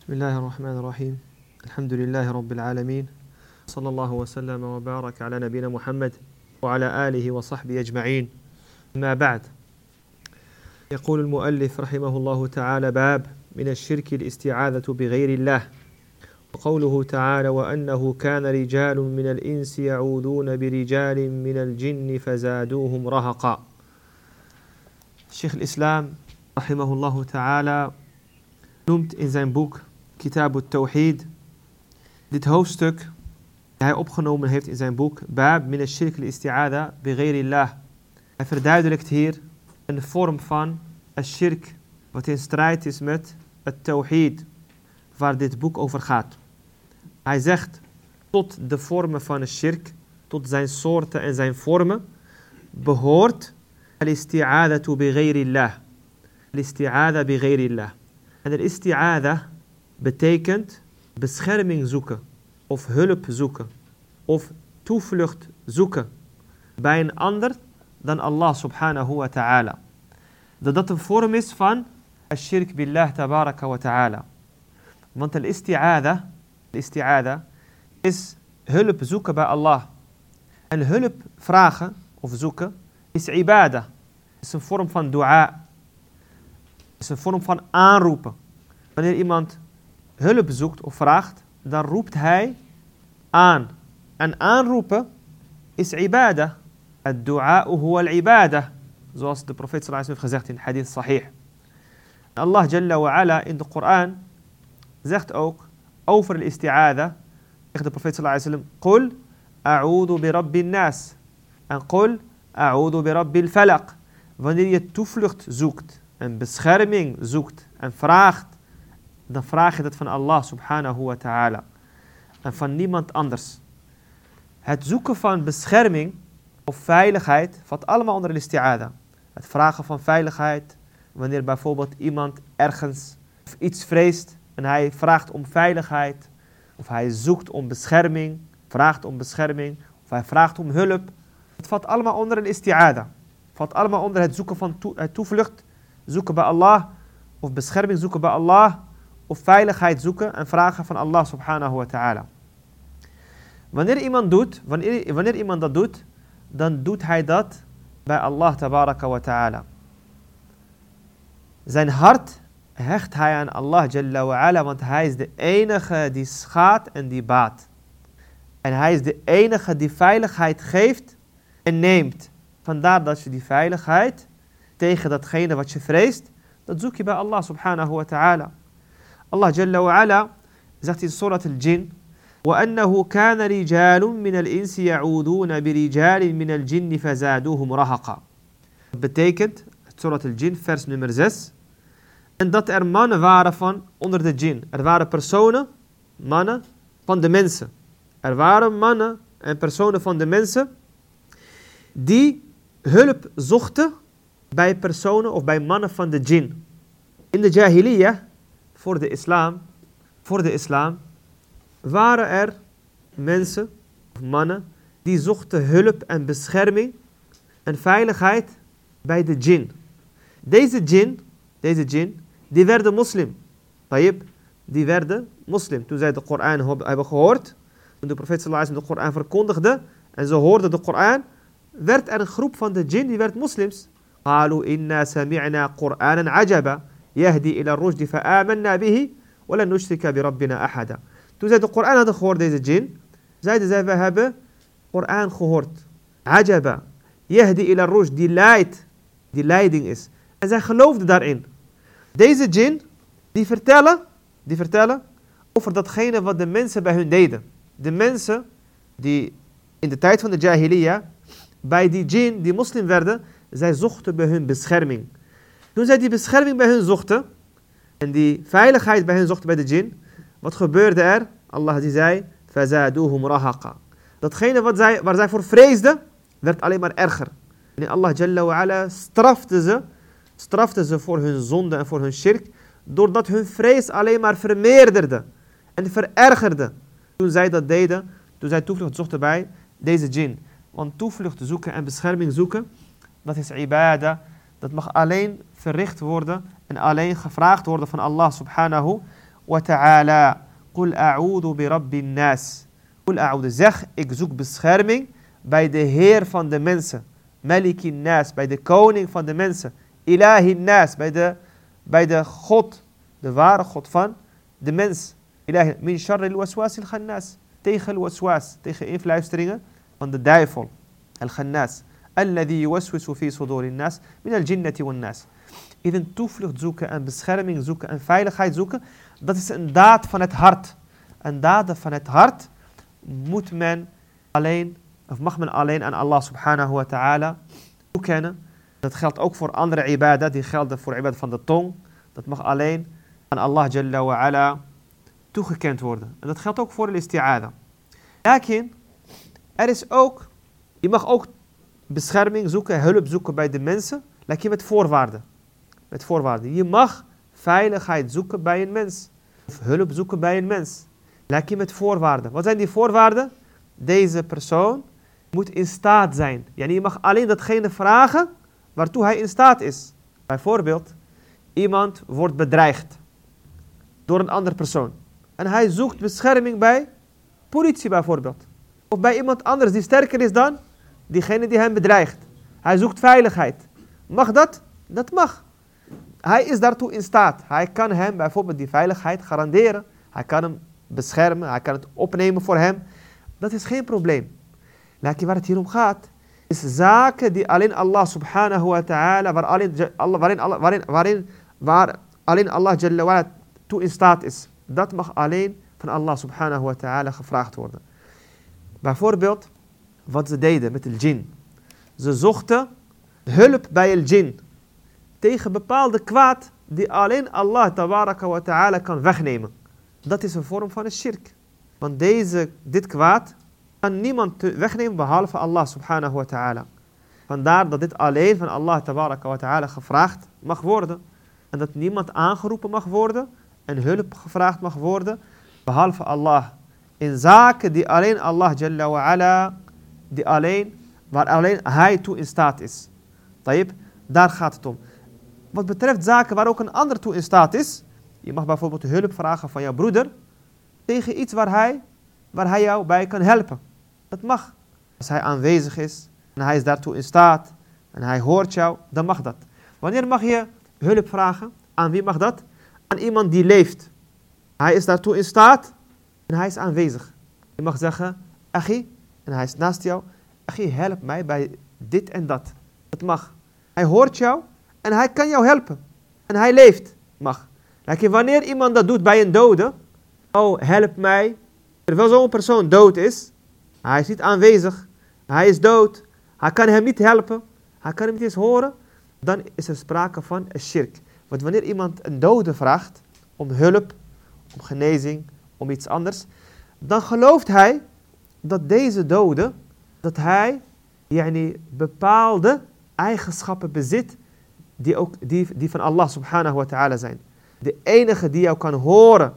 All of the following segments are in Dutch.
بسم الله الرحمن الرحيم. الحمد لله رب العالمين. صلى الله وسلم وبارك على نبينا محمد وعلى آله وصحبه أجمعين. ما بعد يقول المؤلف رحمه الله تعالى باب من الشرك الاستعاذة بغير الله. وقوله تعالى وأنه كان رجال من الإنس يعوذون برجال من الجن فزادوهم رهقا. Sheikh al-Islam, rahimahullah ta'ala, noemt in zijn boek Kitab al-Tawhid. Dit hoofdstuk dat hij opgenomen heeft in zijn boek Bab min al-Shirk al-Isti'ada begairillah. Hij verduidelijkt hier een vorm van al-Shirk wat in strijd is met het Tawhid waar dit boek over gaat. Hij zegt tot de vormen van al-Shirk, tot zijn soorten en zijn vormen behoort al-Isti'ada Allah. Al-Isti'ada Allah. En al-Isti'ada betekent bescherming zoeken of hulp zoeken of toevlucht zoeken bij een ander dan Allah subhanahu wa ta'ala. Dat dat een vorm is van ashirk billah tabaraka wa ta'ala. Want de isti'ada, isti'ada is hulp zoeken bij Allah. En hulp vragen of zoeken is ibadah. Is een vorm van dua. Is een vorm van aanroepen. Wanneer iemand hulp zoekt of vraagt, dan roept hij aan. En aanroepen is ibadah. Het dua huwa al-ibadah. Zoals de profeet sallallahu heeft gezegd in hadith sahih. Allah Jalla wa in de Koran zegt ook over de isti'ada. Zegt de profeet sallallahu alaihi wasallam: "Qul a'udhu bi rabbin nas." En qul a'udhu bi rabbil. Wanneer je toevlucht zoekt en bescherming zoekt en vraagt, dan vraag je dat van Allah subhanahu wa ta'ala. En van niemand anders. Het zoeken van bescherming of veiligheid valt allemaal onder de isti'ada. Het vragen van veiligheid, wanneer bijvoorbeeld iemand ergens of iets vreest en hij vraagt om veiligheid, of hij zoekt om bescherming, vraagt om bescherming, of hij vraagt om hulp. Het valt allemaal onder een isti'ada. Valt allemaal onder het zoeken van het toevlucht, zoeken bij Allah, of bescherming zoeken bij Allah, of veiligheid zoeken en vragen van Allah subhanahu wa ta'ala. Wanneer iemand, doet, wanneer, wanneer iemand dat doet, dan doet hij dat bij Allah tabaraka wa ta'ala. Zijn hart hecht hij aan Allah jalla wa ala, want hij is de enige die schaadt en die baat. En hij is de enige die veiligheid geeft en neemt. Vandaar dat je die veiligheid tegen datgene wat je vreest, dat zoek je bij Allah subhanahu wa ta'ala. Wa ala zegt in surat al-jin, وأنه كان رجال من الإنس يعوذون برجال من الجن فزادوهم رهقا. Betekent, surat al-jin, vers nummer 6, en dat er mannen waren van onder de jin. Er waren personen, mannen van de mensen. Er waren mannen en personen van de mensen die hulp zochten bij personen of bij mannen van de jin. In de jahiliyyah, voor de islam, voor de islam, waren er mensen of mannen die zochten hulp en bescherming en veiligheid bij de jin. Deze jin, deze jin, die werden moslim. Tayyip, die werden moslim. Toen zij de Koran hebben gehoord, toen de profeet sallallahu alaihi wasallam de Koran verkondigde en ze hoorden de Koran, werd er een groep van de jin die werd moslims. قالوا إنا سمعنا قرآنا عجبا يهدي إلى الرشد فآمنا به ولن نشرك بربنا أحدا. تو زاد القرآن هذا خور ديز الجين زاد زاد هاب قرآن خورت عجبا يهدي إلى الرشد. ديلايت ديلايدين إس إذا خلوفت دارين ديز الجين دي فرتالة. دي فرتالة. أفر دات خينة فا دي منسة بهن ديدا دي منسة دي in de tijd van de jahiliya bij die jin die moslim werden zij zochten bij hun bescherming Toen zij die bescherming bij hun zochten en die veiligheid bij hun zochten bij de jin, wat gebeurde er? Allah die zei, فَزَادُوهُمْ رَهَقًا Datgene wat zij, waar zij voor vreesden, werd alleen maar erger. En Allah Jalla wa ala strafte ze, strafte ze voor hun zonde en voor hun shirk, doordat hun vrees alleen maar vermeerderde en verergerde. Toen zij dat deden, toen zij toevlucht zochten bij deze jin. Want toevlucht zoeken en bescherming zoeken, dat is ibadah. dat mag alleen verricht worden en alleen gevraagd worden van Allah subhanahu wa ta'ala. Qul a'udhu bi rabbin nas. Qul a'udhu. Zeg, ik zoek bescherming bij de Heer van de mensen. Malikin nas, bij de koning van de mensen. Ilahin nas, bij de, bij de God, de ware God van de mens. Ilahi, min sharri al-waswas al-khannas. Tegen al-waswas, tegen influisteringen van de duivel. Al-khannas. Alladhi fi sudurin nas min al-jinnati wan nas. Ieden toevlucht zoeken en bescherming zoeken en veiligheid zoeken, dat is een daad van het hart. Een daad van het hart moet men alleen, of mag men alleen aan Allah subhanahu wa ta'ala toekennen. Dat geldt ook voor andere ibadah, die gelden voor ibadah van de tong. Dat mag alleen aan Allah jalla wa ala toegekend worden. En dat geldt ook voor de isti'ada. Lakin, er is ook, je mag ook bescherming zoeken, hulp zoeken bij de mensen, lakin met voorwaarden. Met voorwaarden. Je mag veiligheid zoeken bij een mens. Of hulp zoeken bij een mens. Lakin met voorwaarden. Wat zijn die voorwaarden? Deze persoon moet in staat zijn. Yani je mag alleen datgene vragen waartoe hij in staat is. Bijvoorbeeld, iemand wordt bedreigd door een andere persoon. En hij zoekt bescherming bij politie bijvoorbeeld. Of bij iemand anders die sterker is dan diegene die hem bedreigt. Hij zoekt veiligheid. Mag dat? Dat mag. Hij is daartoe in staat. Hij kan hem bijvoorbeeld die veiligheid garanderen. Hij kan hem beschermen. Hij kan het opnemen voor hem. Dat is geen probleem. Lakin waar het hier om gaat, is zaken die alleen Allah subhanahu wa ta'ala, waar alleen, waarin, waarin, waarin, waar alleen Allah jalla wa toe in staat is. Dat mag alleen van Allah subhanahu wa ta'ala gevraagd worden. Bijvoorbeeld, wat ze deden met de jinn. Ze zochten hulp bij el jinn. Tegen bepaalde kwaad die alleen Allah ta'ala kan wegnemen. Dat is een vorm van een shirk. Want deze, dit kwaad kan niemand wegnemen behalve Allah subhanahu wa ta'ala. Vandaar dat dit alleen van Allah wa ta'ala gevraagd mag worden. En dat niemand aangeroepen mag worden en hulp gevraagd mag worden behalve Allah. In zaken die alleen Allah jalla wa ala, die alleen, waar alleen hij toe in staat is. Daar gaat het om. Wat betreft zaken waar ook een ander toe in staat is. Je mag bijvoorbeeld hulp vragen van jouw broeder tegen iets waar hij, waar hij jou bij kan helpen. Dat mag. Als hij aanwezig is en hij is daartoe in staat en hij hoort jou, dan mag dat. Wanneer mag je hulp vragen? Aan wie mag dat? Aan iemand die leeft. Hij is daartoe in staat en hij is aanwezig. Je mag zeggen, Achi, en hij is naast jou, Achi, help mij bij dit en dat. Dat mag. Hij hoort jou en hij kan jou helpen. En hij leeft. Mag. Like, wanneer iemand dat doet bij een dode, oh, help mij, terwijl zo'n persoon dood is, hij is niet aanwezig. Hij is dood. Hij kan hem niet helpen. Hij kan hem niet eens horen. Dan is er sprake van een shirk. Want wanneer iemand een dode vraagt om hulp, om genezing, om iets anders, dan gelooft hij dat deze dode, dat hij yani, bepaalde eigenschappen bezit die, ook, die, die van Allah subhanahu wa ta'ala zijn. De enige die jou kan horen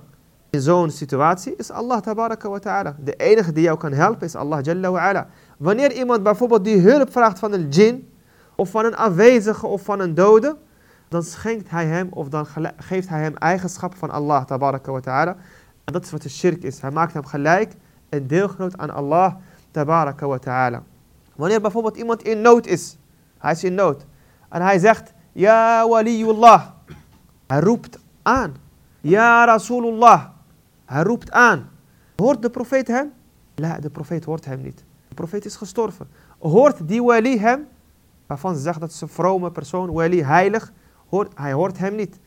in zo'n situatie is Allah tabaraka wa ta'ala. De enige die jou kan helpen is Allah jalla wa ala. Wanneer iemand bijvoorbeeld die hulp vraagt van een jinn, of van een afwezige of van een dode, dan schenkt hij hem of dan geeft hij hem eigenschappen van Allah tabaraka wa ta'ala. En dat is wat de shirk is. Hij maakt hem gelijk en deelgenoot aan Allah tabaraka wa ta'ala. Wanneer bijvoorbeeld iemand in nood is, hij is in nood, en hij zegt, Ja waliyullah, hij roept aan, Ja Rasulullah, hij roept aan. Hoort de profeet hem? La, de profeet hoort hem niet. De profeet is gestorven. Hoort die wali hem? Waarvan ze zeggen dat een vrome persoon, wali, heilig. Hoort, hij hoort hem niet.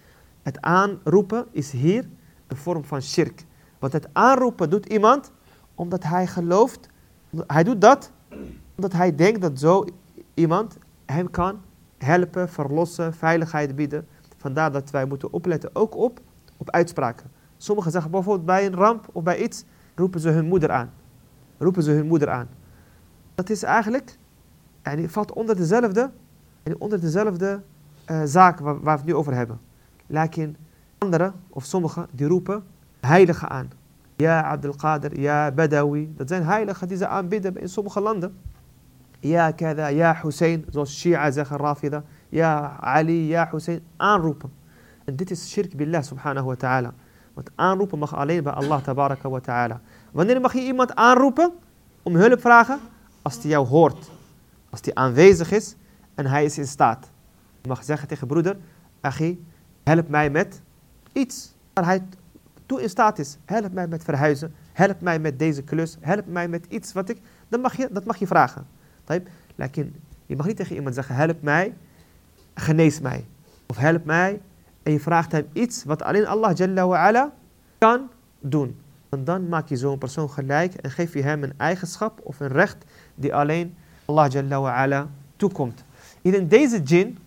Het aanroepen is hier een vorm van shirk. Want het aanroepen doet iemand omdat hij gelooft. Hij doet dat omdat hij denkt dat zo iemand hem kan helpen, verlossen, veiligheid bieden. Vandaar dat wij moeten opletten ook op, op uitspraken. Sommigen zeggen bijvoorbeeld bij een ramp of bij iets, roepen ze hun moeder aan. Roepen ze hun moeder aan. Dat is eigenlijk, en die valt onder dezelfde, onder dezelfde uh, zaak waar, we het nu over hebben. Lakin anderen, of sommigen, die roepen heiligen aan. يا عبد القادر يا بدوي. زين هاي الخديزة ام بيدا بين صبخ لندن. يا كذا يا حسين زوج الشيعة زخ الرافضة. يا علي يا حسين أن روبا. انت الشرك بالله سبحانه وتعالى. وانت أن روبا مخ علي بأ الله تبارك وتعالى. وانني مخي إيمان أن روبا؟ أم هلب فراغة أستي يو هورت. أستي ان ويزخ اس ان هاي اس انستات مخ زخ تيخ برودر. أخي هلب ماي مت ايتس هاي toe in staat is. Help mij met verhuizen. Help mij met deze klus. Help mij met iets wat ik... Dan mag je, dat mag je vragen. Je mag niet tegen iemand zeggen, help mij, genees mij. Of help mij en je vraagt hem iets wat alleen Allah Jalla wa ala kan doen. En dan maak je zo'n persoon gelijk en geef je hem een eigenschap of een recht die alleen Allah Jalla wa ala toekomt. In deze jin,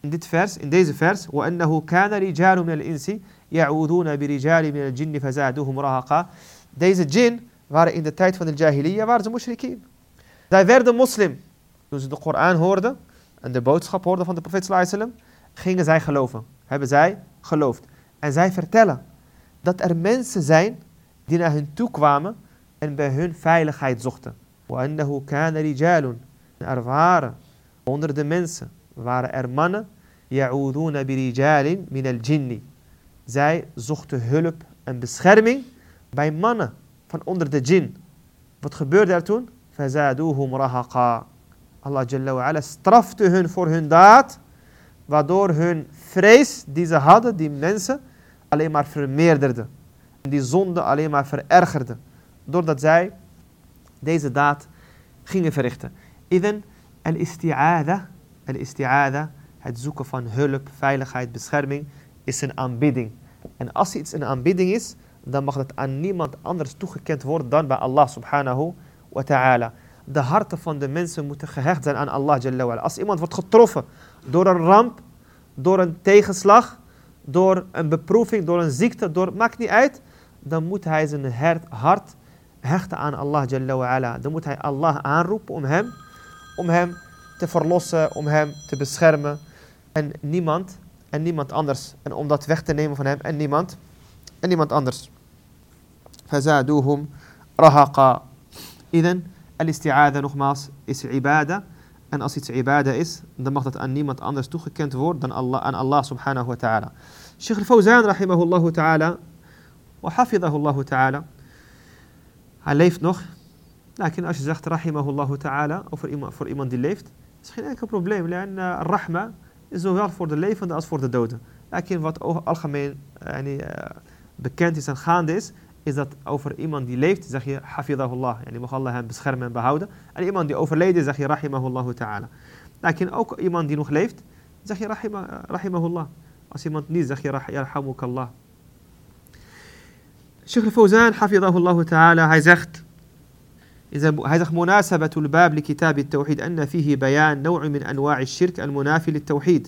in dit vers, in deze vers, وَأَنَّهُ كَانَ رِجَالٌ مِنَ الْإِنسِ يَعُوذُونَ بِرِجَالٍ مِنَ الْجِنِّ فَزَادُهُمْ رَهَقًا Deze jin waren in de tijd van de jahiliya, waren ze mushrikeen. Zij werden moslim. Toen ze de Koran hoorden en de boodschap hoorden van de profeet sallallahu gingen zij geloven. Hebben zij geloofd. En zij vertellen dat er mensen zijn die naar hun toe kwamen en bij hun veiligheid zochten. وَأَنَّهُ كَانَ رِجَالٌ Er waren onder de mensen waren er mannen يَعُوذُونَ بِرِجَالٍ مِنَ الْجِنِّ zij zochten hulp en bescherming bij mannen van onder de jin. Wat gebeurde er toen? Fazaduhum rahaqa. Allah Jalla wa strafte hun voor hun daad, waardoor hun vrees die ze hadden, die mensen, alleen maar vermeerderde. En die zonde alleen maar verergerde, doordat zij deze daad gingen verrichten. Even al-isti'ada, al-isti'ada, het zoeken van hulp, veiligheid, bescherming, is een aanbidding. En als iets een aanbidding is, dan mag dat aan niemand anders toegekend worden dan bij Allah subhanahu wa ta'ala de harten van de mensen moeten gehecht zijn aan Allah Jalla wa'ala. Als iemand wordt getroffen door een ramp, door een tegenslag, door een beproeving, door een ziekte, door, maakt niet uit, dan moet hij zijn hart hechten aan Allah Jalla wa'ala. Dan moet hij Allah aanroepen om hem, om hem te verlossen, om hem te beschermen. En niemand, en niemand anders. En om dat weg te nemen van hem en niemand, en niemand anders. Fazaduhum rahaqa. Iden, al-isti'ada nogmaals is ibada. En als iets ibada is, dan mag dat aan niemand anders toegekend worden dan Allah, aan Allah subhanahu wa ta'ala. Sheikh al-Fawzan rahimahullahu ta'ala, wa hafidahullahu ta'ala. Hij leeft nog. Lakin als je zegt rahimahullahu ta'ala, voor iemand, voor iemand die leeft, is geen enkel probleem. Rahma is zowel voor de levende als voor de doden. Wat algemeen uh, bekend is en gaande is, is dat over iemand die leeft, zeg je hafidahullah. Die mag Allah hem beschermen en behouden. En iemand die overleden, zeg je rahimahullah ta'ala. Ook iemand die nog leeft, zeg je rahimahullah. Als iemand niet, zeg je yarhamukallah. Sheikh al-Fawzan, hafidahullah ta'ala, hij zegt... hij zegt مناسبة الباب لكتاب التوحيد أن فيه بيان نوع من أنواع الشرك المنافي للتوحيد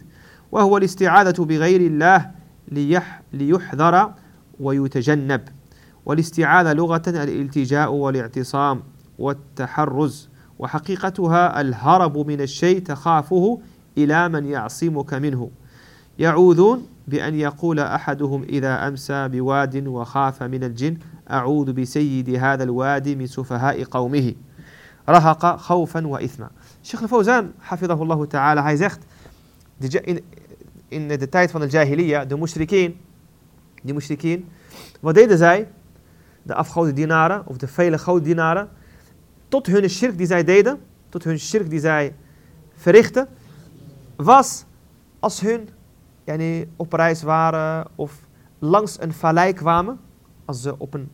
وهو الاستعاذة بغير الله ليح ليحذر ويتجنب والاستعاذة لغة الالتجاء والاعتصام والتحرز وحقيقتها الهرب من الشيء تخافه إلى من يعصمك منه. يعوذون بأن يقول أحدهم إذا أمسى بواد وخاف من الجن أعوذ بسيد هذا الوادي من سفهاء قومه. رهق خوفا وإثما. شيخ الفوزان حفظه الله تعالى. هاي زخت إن دتايت فن الجاهلية دو مشركين دي مشركين ودي زاي دا أفخو دينارة أو دا فيل خو دينارة تط هون الشرك دي زاي ديدا تط هون الشرك دي زاي فريخته واس أص yani, op reis waren of langs een vallei kwamen, als ze op een,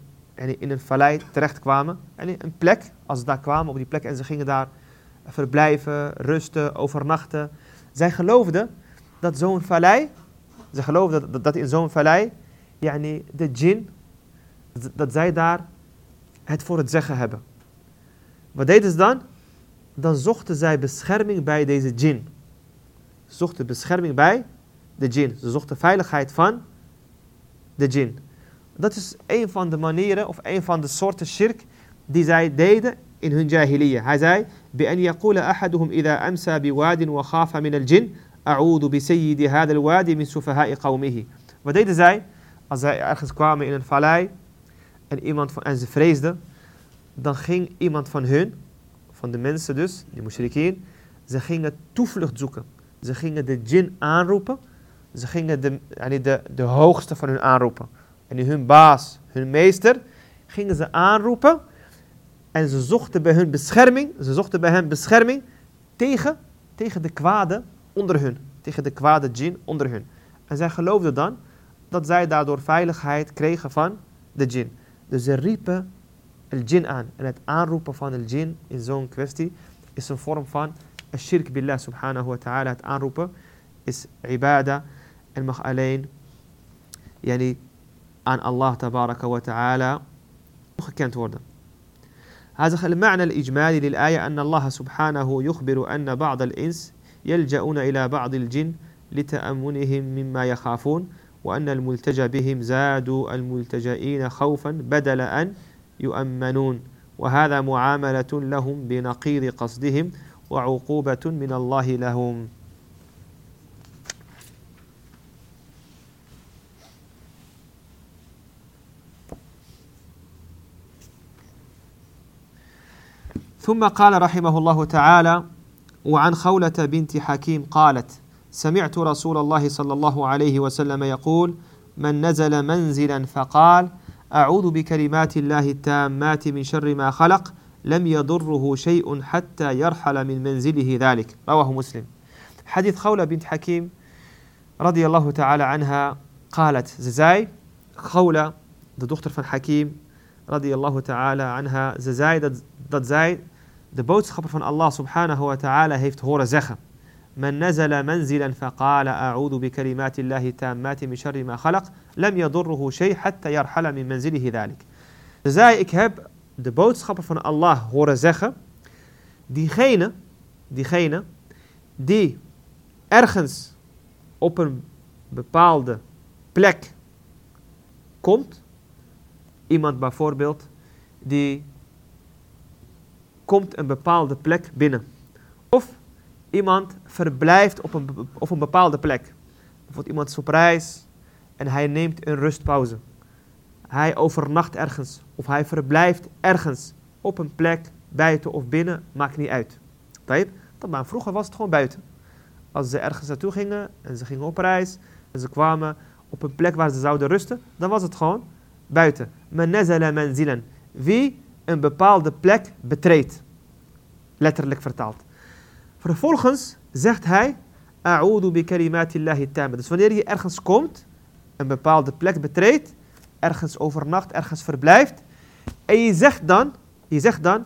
in een vallei terecht kwamen, yani, een plek, als ze daar kwamen op die plek en ze gingen daar verblijven, rusten, overnachten. Zij geloofden dat zo'n vallei, ze geloofden dat, dat in zo'n vallei, yani, de djinn dat zij daar het voor het zeggen hebben. Wat deden ze dan? Dan zochten zij bescherming bij deze djinn. Zochten bescherming bij de djinn. Ze zochten veiligheid van de djinn. Dat is een van de manieren of een van de soorten shirk die zij deden in hun jahiliya. Hij zei: بأن يقول أحدهم إذا أمسى بواد وخاف من الجن أعوذ بسيد هذا الوادي من سفهاء قومه. Wat deden zij? Als zij ergens kwamen in een vallei en, iemand van, en ze vreesden, dan ging iemand van hun, van de mensen dus, die mushrikeen, ze gingen toevlucht zoeken. Ze gingen de djinn aanroepen. ze gingen de, de, de hoogste van hun aanroepen. en hun baas, hun meester, gingen ze aanroepen en ze zochten bij hun bescherming, ze zochten bij hen bescherming tegen, tegen de kwade onder hun, tegen de kwade djinn onder hun. En zij geloofden dan dat zij daardoor veiligheid kregen van de djinn. Dus ze riepen el djinn aan. En het aanroepen van el djinn in zo'n kwestie is een vorm van shirk billah subhanahu wa ta'ala. Het aanroepen is ibadah yani, aan Allah tabaraka wa ta'ala gekend worden. هذا المعنى الإجمالي للآية أن الله سبحانه يخبر أن بعض الإنس يلجؤون إلى بعض الجن لتأمنهم مما يخافون وأن الملتجى بهم زادوا الملتجئين خوفا بدل أن يؤمنون. وهذا معاملة لهم بنقيض قصدهم وعقوبة من الله لهم. ثم قال رحمه الله تعالى وعن خولة بنت حكيم قالت سمعت رسول الله صلى الله عليه وسلم يقول من نزل منزلا فقال أعوذ بكلمات الله التامات من شر ما خلق لم يضره شيء حتى يرحل من منزله ذلك. رواه مسلم. حديث خولة بنت حكيم رضي الله تعالى عنها قالت ززاي خولة de dochter van Hakim radiyallahu ta'ala anha ze zei de boodschapper van Allah subhanahu wa ta'ala heeft horen zeggen. من نزل منزلا فقال أعوذ بكلمات الله التامات من شر ما خلق لم يضره شيء حتى يرحل من منزله ذلك. Ze zei, ik heb de boodschapper van Allah horen zeggen, diegene, diegene die ergens op een bepaalde plek komt, iemand bijvoorbeeld die komt een bepaalde plek binnen. Of iemand verblijft op een, op een bepaalde plek. Bijvoorbeeld iemand is op reis en hij neemt een rustpauze. Hij overnacht ergens of hij verblijft ergens op een plek, buiten of binnen, maakt niet uit. Maar vroeger was het gewoon buiten. Als ze ergens naartoe gingen en ze gingen op reis en ze kwamen op een plek waar ze zouden rusten, dan was het gewoon buiten. Men nazala. Wie een bepaalde plek betreedt. Letterlijk vertaald. Vervolgens zegt hij, A'udhu bi kalimatillahi. Dus wanneer je ergens komt, een bepaalde plek betreedt, ergens overnacht, ergens verblijft, en je zegt dan, je zegt dan,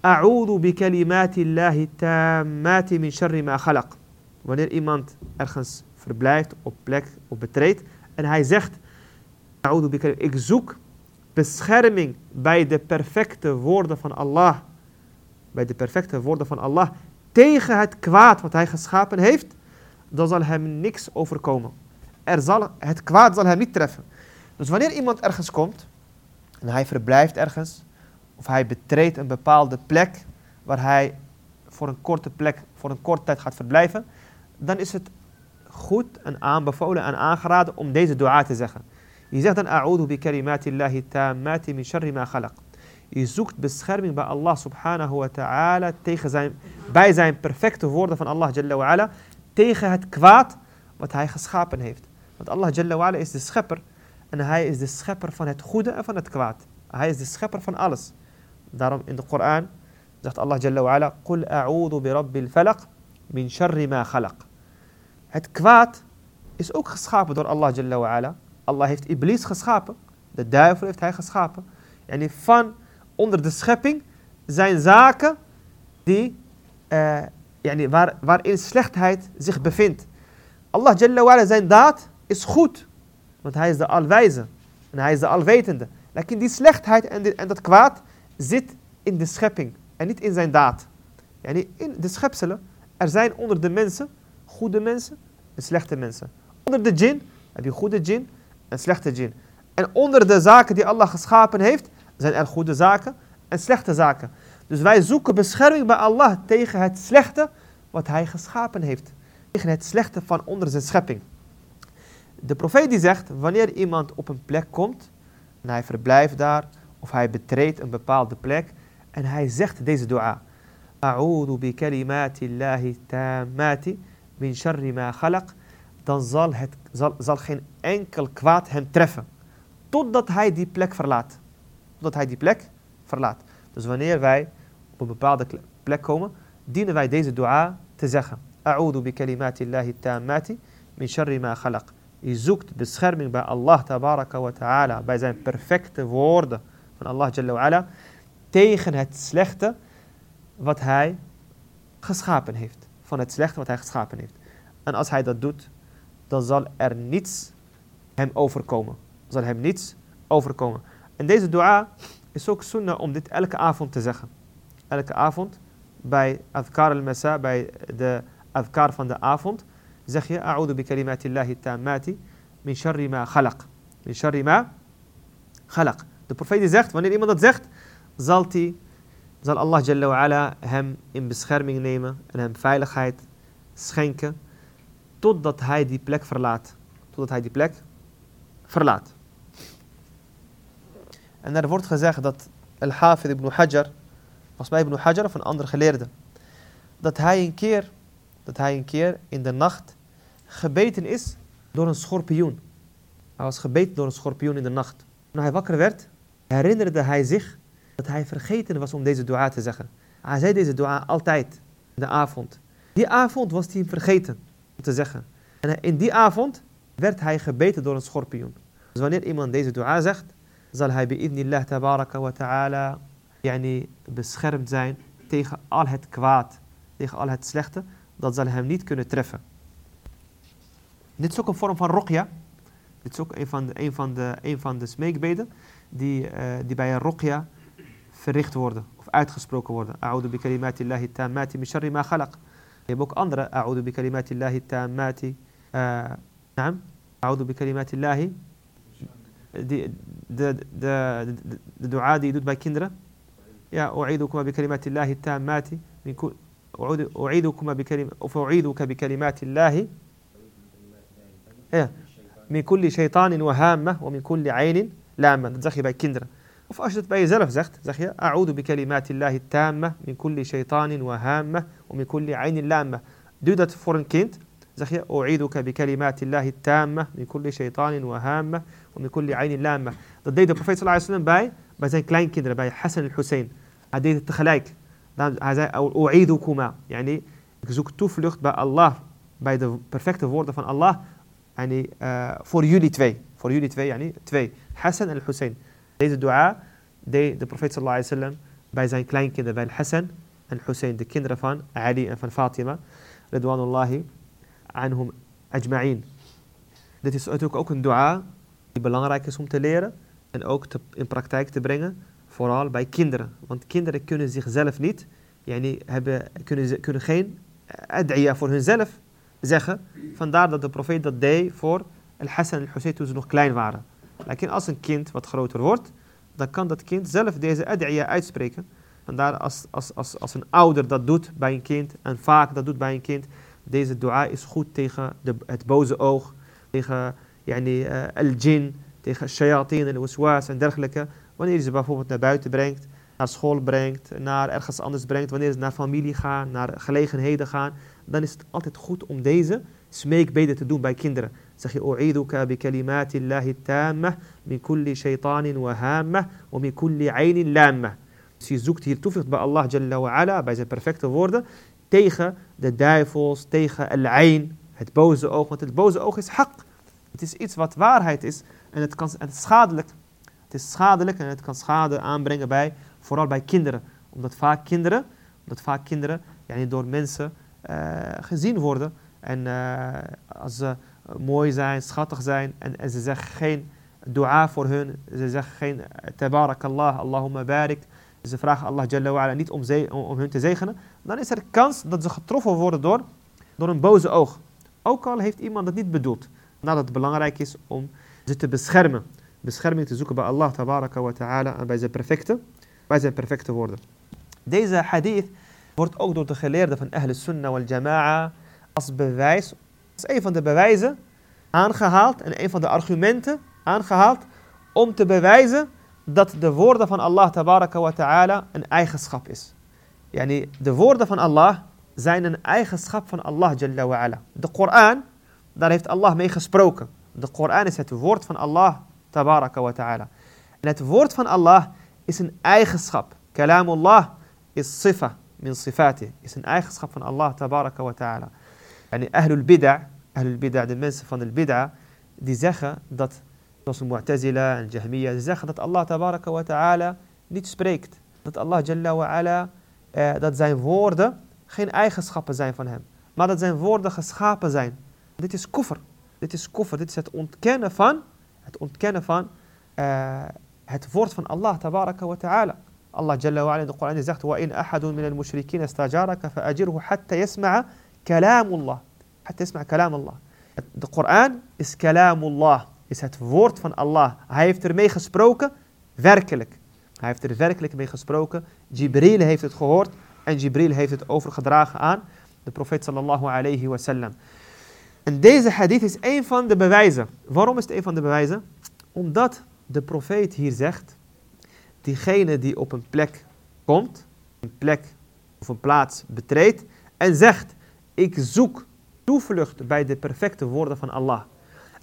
A'udhu bi kalimatillahi tammati min sharri ma khalaq. Wanneer iemand ergens verblijft, op plek, op betreedt, en hij zegt, A'udhu bi ik zoek bescherming bij de perfecte woorden van Allah. Bij de perfecte woorden van Allah tegen het kwaad wat hij geschapen heeft, dan zal hem niks overkomen. Er zal, het kwaad zal hem niet treffen. Dus wanneer iemand ergens komt en hij verblijft ergens, of hij betreedt een bepaalde plek waar hij voor een korte plek, voor een korte tijd gaat verblijven, dan is het goed en aanbevolen en aangeraden om deze dua te zeggen. Je zegt dan, A'udhu bi kalimatillahi tammati min sharri ma khalaq. Je zoekt bescherming bij Allah subhanahu wa ta'ala tegen zijn, bij zijn perfecte woorden van Allah jalla wa ala, tegen het kwaad wat hij geschapen heeft. Want Allah jalla wa ala is de schepper en hij is de schepper van het goede en van het kwaad. Hij is de schepper van alles. Daarom in de Koran zegt Allah jalla wa ala, Qul a'udhu bi rabbil falaq min sharri ma. Het kwaad is ook geschapen door Allah jalla wa ala. Allah heeft Iblis geschapen. De duivel heeft hij geschapen. En van onder de schepping zijn zaken die, uh, yani waar, waarin slechtheid zich bevindt. Allah Jalla wa zijn daad is goed. Want hij is de alwijze. En hij is de alwetende. Lekker die slechtheid en, en dat kwaad zit in de schepping. En niet in zijn daad. Yani in de schepselen. Er zijn onder de mensen goede mensen en slechte mensen. Onder de djinn heb je goede djinn en slechte djinn. En onder de zaken die Allah geschapen heeft, zijn er goede zaken en slechte zaken. Dus wij zoeken bescherming bij Allah tegen het slechte wat hij geschapen heeft. Tegen het slechte van onder zijn schepping. De profeet die zegt, wanneer iemand op een plek komt, en hij verblijft daar, of hij betreedt een bepaalde plek, en hij zegt deze dua. A'udhu bi kalimatillahi tammati min sharri ma khalaq. Dan zal, het, zal, zal geen enkel kwaad hem treffen totdat hij die plek verlaat. Totdat hij die plek verlaat. Dus wanneer wij op een bepaalde plek komen, dienen wij deze dua te zeggen. A'udhu bi kalimatillahi tammati min sharri ma khalaq. Je zoekt bescherming bij Allah tabaraka wa ta'ala, bij zijn perfecte woorden van Allah jalla wa ala, tegen het slechte wat hij geschapen heeft. Van het slechte wat hij geschapen heeft. En als hij dat doet, dan zal er niets hem overkomen. Zal hem niets overkomen. En deze dua is ook sunnah om dit elke avond te zeggen. Elke avond bij adhkar al-masa, bij de adhkar van de avond, zeg je A'udhu bi kalimatillahi tammati min sharri ma khalaq. Min sharri ma khalaq. De profeet zegt, wanneer iemand dat zegt, zal, die, zal Allah Jalla wa ala hem in bescherming nemen en hem veiligheid schenken totdat hij die plek verlaat. Totdat hij die plek verlaat. En er wordt gezegd dat Al-Hafid ibn Hajar, volgens mij ibn Hajar of een andere geleerde, dat hij een keer, dat hij een keer in de nacht gebeten is door een schorpioen. Hij was gebeten door een schorpioen in de nacht. Toen hij wakker werd, herinnerde hij zich dat hij vergeten was om deze dua te zeggen. Hij zei deze dua altijd in de avond. Die avond was hij vergeten om te zeggen. En in die avond werd hij gebeten door een schorpioen. Dus wanneer iemand deze dua zegt, zal hij bi'idnillah tabaraka wa ta'ala yani, beschermd zijn tegen al het kwaad, tegen al het slechte. Dat zal hem niet kunnen treffen. Dit is ook een vorm van ruqya. Dit is ook een van de, een van de, een van de smeekbeden die, uh, die bij een ruqya verricht worden of uitgesproken worden. A'udhu bi kalimatillahi tammati min sharri ma khalaq. Je hebt ook andere. A'udhu bi kalimatillahi tammati. Uh, naam. A'udhu bi kalimatillahi. De, de, de, de, de dua die je doet bij kinderen. Ja, أعيدكما بكلمات الله التامات من كل أعيدكما بكلمة أعيدك بكلمات الله من كل شيطان وهامة ومن كل عين لامة dat zeg je bij kinderen of als je het bij jezelf zegt zeg je أعوذ بكلمات الله التامة من كل شيطان وهامة ومن كل عين لامة doe dat voor een kind zeg je أعيدك بكلمات الله التامة من كل شيطان وهامة Dat deed de profeet sallallahu bij, bij zijn kleinkinderen, bij Hassan en Hussein. Hij deed het tegelijk. Hij zei. Yani, ik zoek toevlucht bij Allah, bij de perfecte woorden van Allah. Yani, uh, voor jullie twee. Voor jullie twee, yani, twee. Hassan en Hussein. Deze dua deed de profeet sallallahu bij zijn kleinkinderen, bij Hassan en Hussein, de kinderen van Ali en van Fatima. Ridwanullahi anhum ajma'in. Dit is natuurlijk ook een dua die belangrijk is om te leren en ook in praktijk te brengen, vooral bij kinderen. Want kinderen kunnen zichzelf niet, yani, hebben, kunnen, kunnen geen ad'iyah voor hunzelf zeggen. Vandaar dat de profeet dat deed voor Al-Hassan en Al-Hussein toen ze nog klein waren. Lekker als een kind wat groter wordt, dan kan dat kind zelf deze ad'iyah uitspreken. Vandaar als, als, als, als een ouder dat doet bij een kind en vaak dat doet bij een kind, deze dua is goed tegen de, het boze oog, tegen yani, uh, al-jin, tegen shayateen en waswas en dergelijke. Wanneer je ze bijvoorbeeld naar buiten brengt, naar school brengt, naar ergens anders brengt, wanneer ze naar familie gaan, naar gelegenheden gaan, dan is het altijd goed om deze smeekbeden te doen bij kinderen. Zeg je, U'iduka bi kalimatillahi tamma min kulli shaytanin wa hamma wa min kulli aynin. Dus je zoekt hier toevlucht bij Allah Jalla wa bij zijn perfecte woorden, tegen de duivels, tegen al-ayn, het boze oog. Want het boze oog is haq. Het is iets wat waarheid is en het, kan, het is schadelijk. Het is schadelijk en het kan schade aanbrengen bij, vooral bij kinderen. Omdat vaak kinderen, omdat vaak kinderen yani door mensen uh, gezien worden. En uh, als ze mooi zijn, schattig zijn en, en, ze zeggen geen dua voor hun, ze zeggen geen tabarakallah, Allahumma barik. Ze vragen Allah Jalla wa ala niet om, ze, om, hun te zegenen. Dan is er kans dat ze getroffen worden door, door een boze oog. Ook al heeft iemand het niet bedoeld. Nadat het belangrijk is om ze te beschermen. Bescherming te zoeken bij Allah tabaraka wa ta'ala en bij zijn perfecte, bij zijn perfecte woorden. Deze hadith wordt ook door de geleerden van Ahl Sunnah wal Jama'a als bewijs, als een van de bewijzen aangehaald en een van de argumenten aangehaald om te bewijzen dat de woorden van Allah tabaraka wa ta'ala een eigenschap is. Yani de woorden van Allah zijn een eigenschap van Allah jalla wa ala. De Koran, daar heeft Allah mee gesproken. De Koran is het woord van Allah wa ta'ala. En het woord van Allah is een eigenschap. Kalamullah is sifa min sifati. Is een eigenschap van Allah wa ta'ala. En ahlul bid'ah, ahlul bid'ah, de mensen van de bid'ah, die zeggen dat, zoals Mu'tazila en Jahmiya, die zeggen dat Allah wa ta'ala niet spreekt. Dat Allah jalla wa ala, eh, dat zijn woorden geen eigenschappen zijn van hem. Maar dat zijn woorden geschapen zijn. Dit is koffer. Dit is koffer. Dit is het ontkennen van, het ontkennen van uh, het woord van Allah tabaraka wa ta'ala. Allah jalla wa ala in de Koran zegt: "Wa in ahadun min al-mushrikeen istajaraka fa'ajirhu hatta yasma'a kalamullah." Hatta yasma'a kalamullah. De Koran is kalamullah, is het woord van Allah. Hij heeft ermee gesproken, werkelijk. Hij heeft er werkelijk mee gesproken. Jibril heeft het gehoord en Jibril heeft het overgedragen aan de profeet sallallahu alayhi wa sallam. En deze hadith is een van de bewijzen. Waarom is het een van de bewijzen? Omdat de profeet hier zegt, diegene die op een plek komt, een plek of een plaats betreedt en zegt, ik zoek toevlucht bij de perfecte woorden van Allah.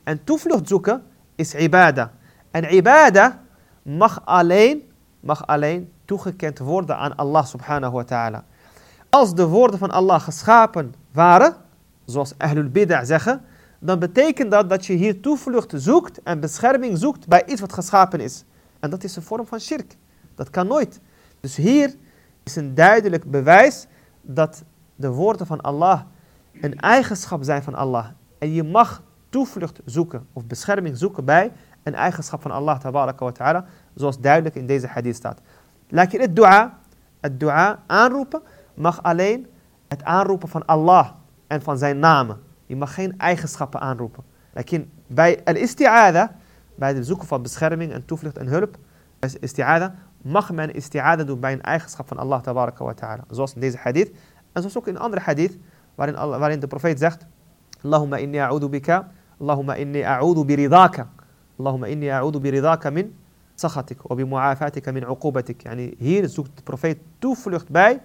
En toevlucht zoeken is ibadah. En ibadah mag alleen, mag alleen toegekend worden aan Allah subhanahu wa ta'ala. Als de woorden van Allah geschapen waren, zoals Ahlul Bid'ah zeggen, dan betekent dat dat je hier toevlucht zoekt en bescherming zoekt bij iets wat geschapen is. En dat is een vorm van shirk. Dat kan nooit. Dus hier is een duidelijk bewijs dat de woorden van Allah een eigenschap zijn van Allah. En je mag toevlucht zoeken of bescherming zoeken bij een eigenschap van Allah wa ta'ala, zoals duidelijk in deze hadith staat. Lakin het dua, het dua aanroepen, mag alleen het aanroepen van Allah en van zijn namen. Je mag geen eigenschappen aanroepen. Lakin bij al-isti'ada, bij het zoeken van bescherming en toevlucht en hulp, isti'ada, mag men isti'ada doen bij een eigenschap van Allah tabaraka wa ta'ala. Zoals in deze hadith. En zoals ook in andere hadith, waarin, Allah, waarin de profeet zegt, Allahumma inni a'udu bika, Allahumma inni a'udu biridaka. Allahumma inni a'udu biridaka min sakhatik, wa bimu'afatika min uqubatik. Yani hier zoekt de profeet toevlucht bij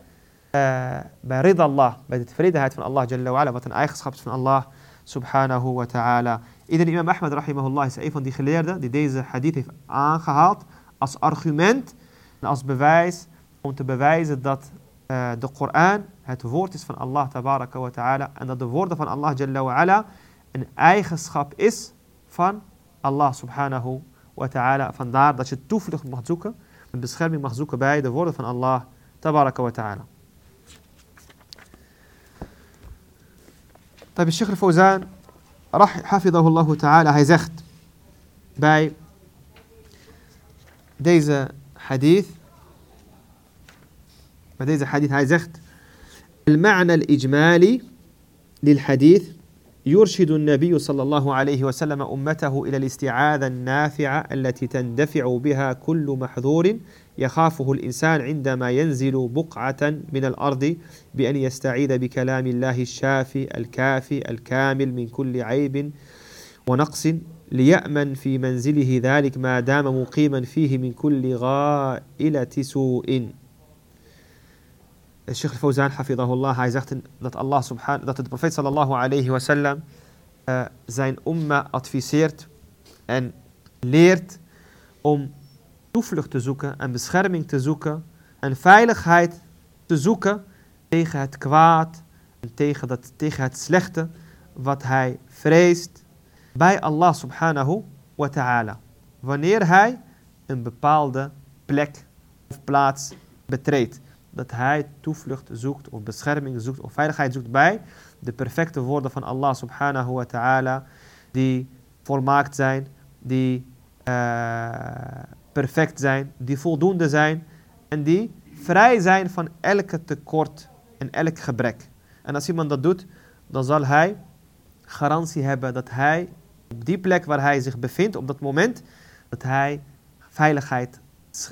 bij ridda Allah, bij de tevredenheid van Allah Jalla wat een eigenschap is van Allah subhanahu wa ta'ala. Ieder imam Ahmad rahimahullah is een van die geleerden die deze hadith heeft aangehaald als argument en als bewijs om te bewijzen dat uh, de Koran het woord is van Allah tabaraka wa ta'ala en dat de woorden van Allah Jalla wa'ala een eigenschap is van Allah subhanahu wa ta'ala. Vandaar dat je toevlucht mag zoeken, een bescherming mag zoeken bij de woorden van Allah wa ta'ala. طيب الشيخ الفوزان حفظه الله تعالى. hij zegt bij deze hadith bij hadith hij zegt المعنى الإجمالي للحديث يرشد النبي صلى الله عليه وسلم أمته إلى الاستعاذة النافعة التي تندفع بها كل محذور يخافه الإنسان عندما ينزل بقعة من الأرض بأن يستعيذ بكلام الله الشافي الكافي الكامل من كل عيب ونقص ليأمن في منزله ذلك ما دام مقيما فيه من كل غائلة سوء. الشيخ الفوزان حفظه الله hij zegt dat Allah subhanahu dat de profeet sallallahu alayhi wa sallam uh, zijn umma adviseert en leert toevlucht te zoeken en bescherming te zoeken en veiligheid te zoeken tegen het kwaad en tegen, dat, tegen het slechte wat hij vreest bij Allah subhanahu wa ta'ala. Wanneer hij een bepaalde plek of plaats betreedt. Dat hij toevlucht zoekt of bescherming zoekt of veiligheid zoekt bij de perfecte woorden van Allah subhanahu wa ta'ala. Die volmaakt zijn, die uh, perfect zijn, die voldoende zijn en die vrij zijn van elke tekort en elk gebrek. En als iemand dat doet, dan zal hij garantie hebben dat hij op die plek waar hij zich bevindt, op dat moment, dat hij veiligheid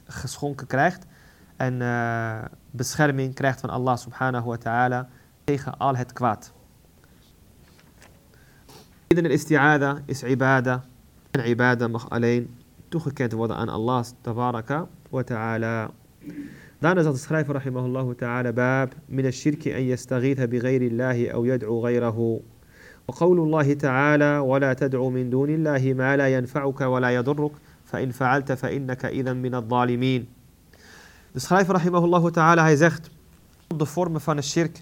geschonken krijgt en uh, bescherming krijgt van Allah subhanahu wa ta'ala tegen al het kwaad. Iedere isti'ada is ibada en ibada mag alleen toegekend worden aan Allah tabaraka wa ta'ala. Daarna zegt de schrijver rahimahullah ta'ala bab min ash-shirki an yastaghitha bi ghayri Allah aw yad'u ghayrahu. وقول الله تعالى ولا تدع من دون الله ما لا ينفعك ولا يضرك فإن فعلت فإنك إذا من الظالمين De schrijver rahimahullah ta'ala, hij zegt, de vormen van een shirk,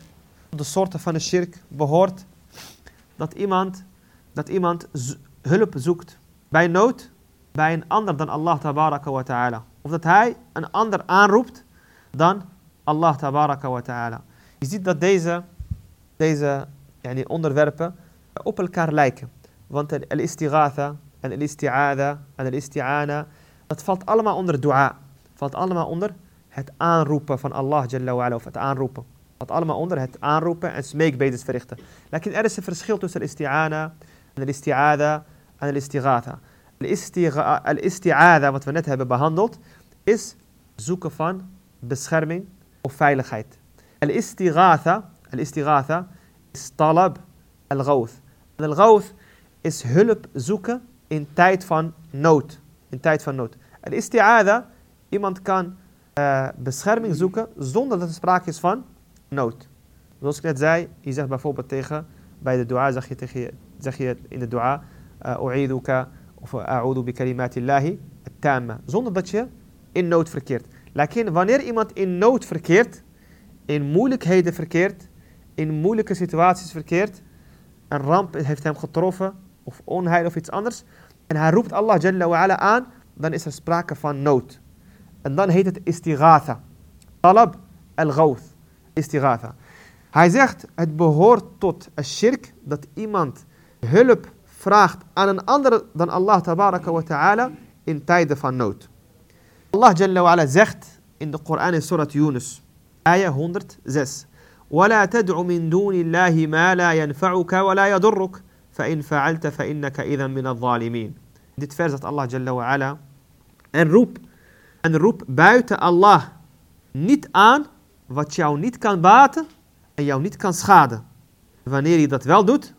de soorten van een shirk behoort dat iemand, dat iemand hulp zoekt bij nood bij een ander dan Allah tabaraka wa ta'ala. Of dat hij een ander aanroept dan Allah tabaraka wa ta'ala. Je ziet dat deze, deze yani onderwerpen op elkaar lijken. Want al-istighatha en al-isti'ada en al-isti'ana, dat valt allemaal onder dua. Valt allemaal onder het aanroepen van Allah Jalla wa of het aanroepen. Valt allemaal onder het aanroepen en smeekbedes verrichten. Lakin er is een verschil tussen al-isti'ana en al-isti'ada en al-istighatha. Al-isti'ada, wat we net hebben behandeld, is zoeken van bescherming of veiligheid. Al-istighatha, al-istighatha is talab al-ghawth. Al-ghawth is hulp zoeken in tijd van nood. In tijd van nood. Al-isti'ada, iemand kan uh, bescherming zoeken zonder dat er sprake is van nood. Zoals ik net zei, je zegt bijvoorbeeld tegen, bij de dua zeg je, tegen zeg je in de dua, uh, of a'udu bi kalimatillahi tamma. Zonder dat je in nood verkeert. Lakin wanneer iemand in nood verkeert, in moeilijkheden verkeert, in moeilijke situaties verkeert, een ramp heeft hem getroffen, of onheil of iets anders, en hij roept Allah Jalla wa ala aan, dan is er sprake van nood. En dan heet het istighatha. Talab al-ghawth. Istighatha. Hij zegt, het behoort tot een shirk dat iemand hulp vraagt aan een ander dan Allah tabaraka wa ta'ala in tijden van nood. Allah Jalla wa ala zegt in de Koran in Surat Yunus, ayah 106. ولا تدع من دون الله ما لا ينفعك ولا يضرك فإن فعلت فإنك إذا من الظالمين. Dit vers zegt Allah Jalla wa ala. En roep, en roep buiten Allah niet aan wat jou niet kan baten en jou niet kan schaden. Wanneer je dat wel doet,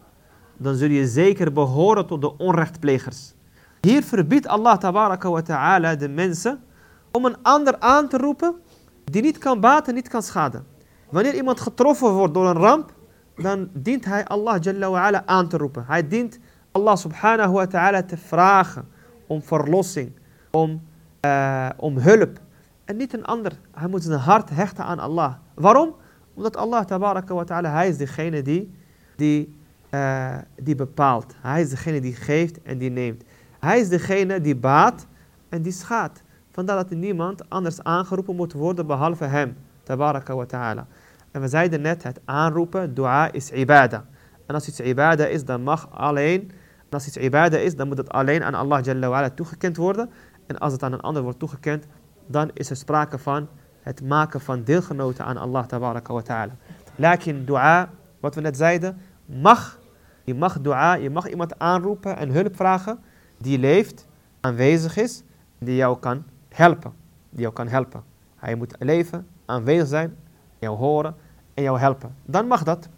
dan zul je zeker behoren tot de onrechtplegers. Hier verbiedt Allah wa ta'ala de mensen om een ander aan te roepen die niet kan baten, niet kan schaden. Wanneer iemand getroffen wordt door een ramp, dan dient hij Allah Jalla ala aan te roepen. Hij dient Allah subhanahu wa ta'ala te vragen om verlossing, om, uh, om hulp. En niet een ander. Hij moet zijn hart hechten aan Allah. Waarom? Omdat Allah wa ta'ala, hij is degene die, die, uh, die bepaalt. Hij is degene die geeft en die neemt. Hij is degene die baat en die schaadt. Vandaar dat niemand anders aangeroepen moet worden behalve hem. Tabaraka wa ta'ala. En we zeiden net, het aanroepen, dua is ibada. En als iets ibada is, dan mag alleen, en als iets ibada is, dan moet het alleen aan Allah Jalla wa toegekend worden. En als het aan een ander wordt toegekend, dan is er sprake van het maken van deelgenoten aan Allah Tabaraka wa ta'ala. Lakin dua, wat we net zeiden, mag, je mag dua, je mag iemand aanroepen en hulp vragen die leeft, aanwezig is, die jou kan helpen. Die jou kan helpen. Hij moet leven, aanwezig zijn, jou horen en jou helpen. Dan mag dat.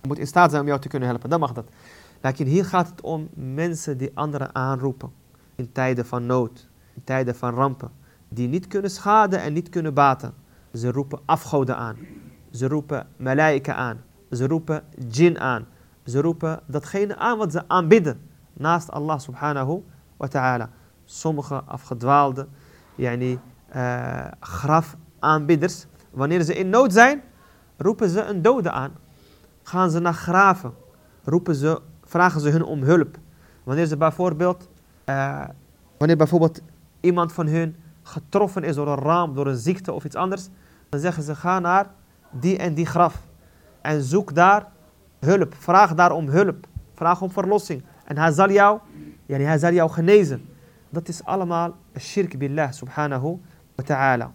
Je moet in staat zijn om jou te kunnen helpen. Dan mag dat. Lakin hier gaat het om mensen die anderen aanroepen. In tijden van nood. In tijden van rampen. Die niet kunnen schaden en niet kunnen baten. Ze roepen afgoden aan. Ze roepen malaika aan. Ze roepen jin aan. Ze roepen datgene aan wat ze aanbidden. Naast Allah subhanahu wa ta'ala. Sommige afgedwaalde, yani, uh, grafaanbidders. Wanneer ze in nood zijn, roepen ze een dode aan. Gaan ze naar graven. Roepen ze, vragen ze hun om hulp. Wanneer ze bijvoorbeeld, uh, wanneer bijvoorbeeld iemand van hun getroffen is door een raam, door een ziekte of iets anders, dan zeggen ze ga naar die en die graf. En zoek daar hulp. Vraag daar om hulp. Vraag om verlossing. En hij zal jou, yani hij zal jou genezen. Dat is allemaal shirk billah subhanahu wa ta'ala.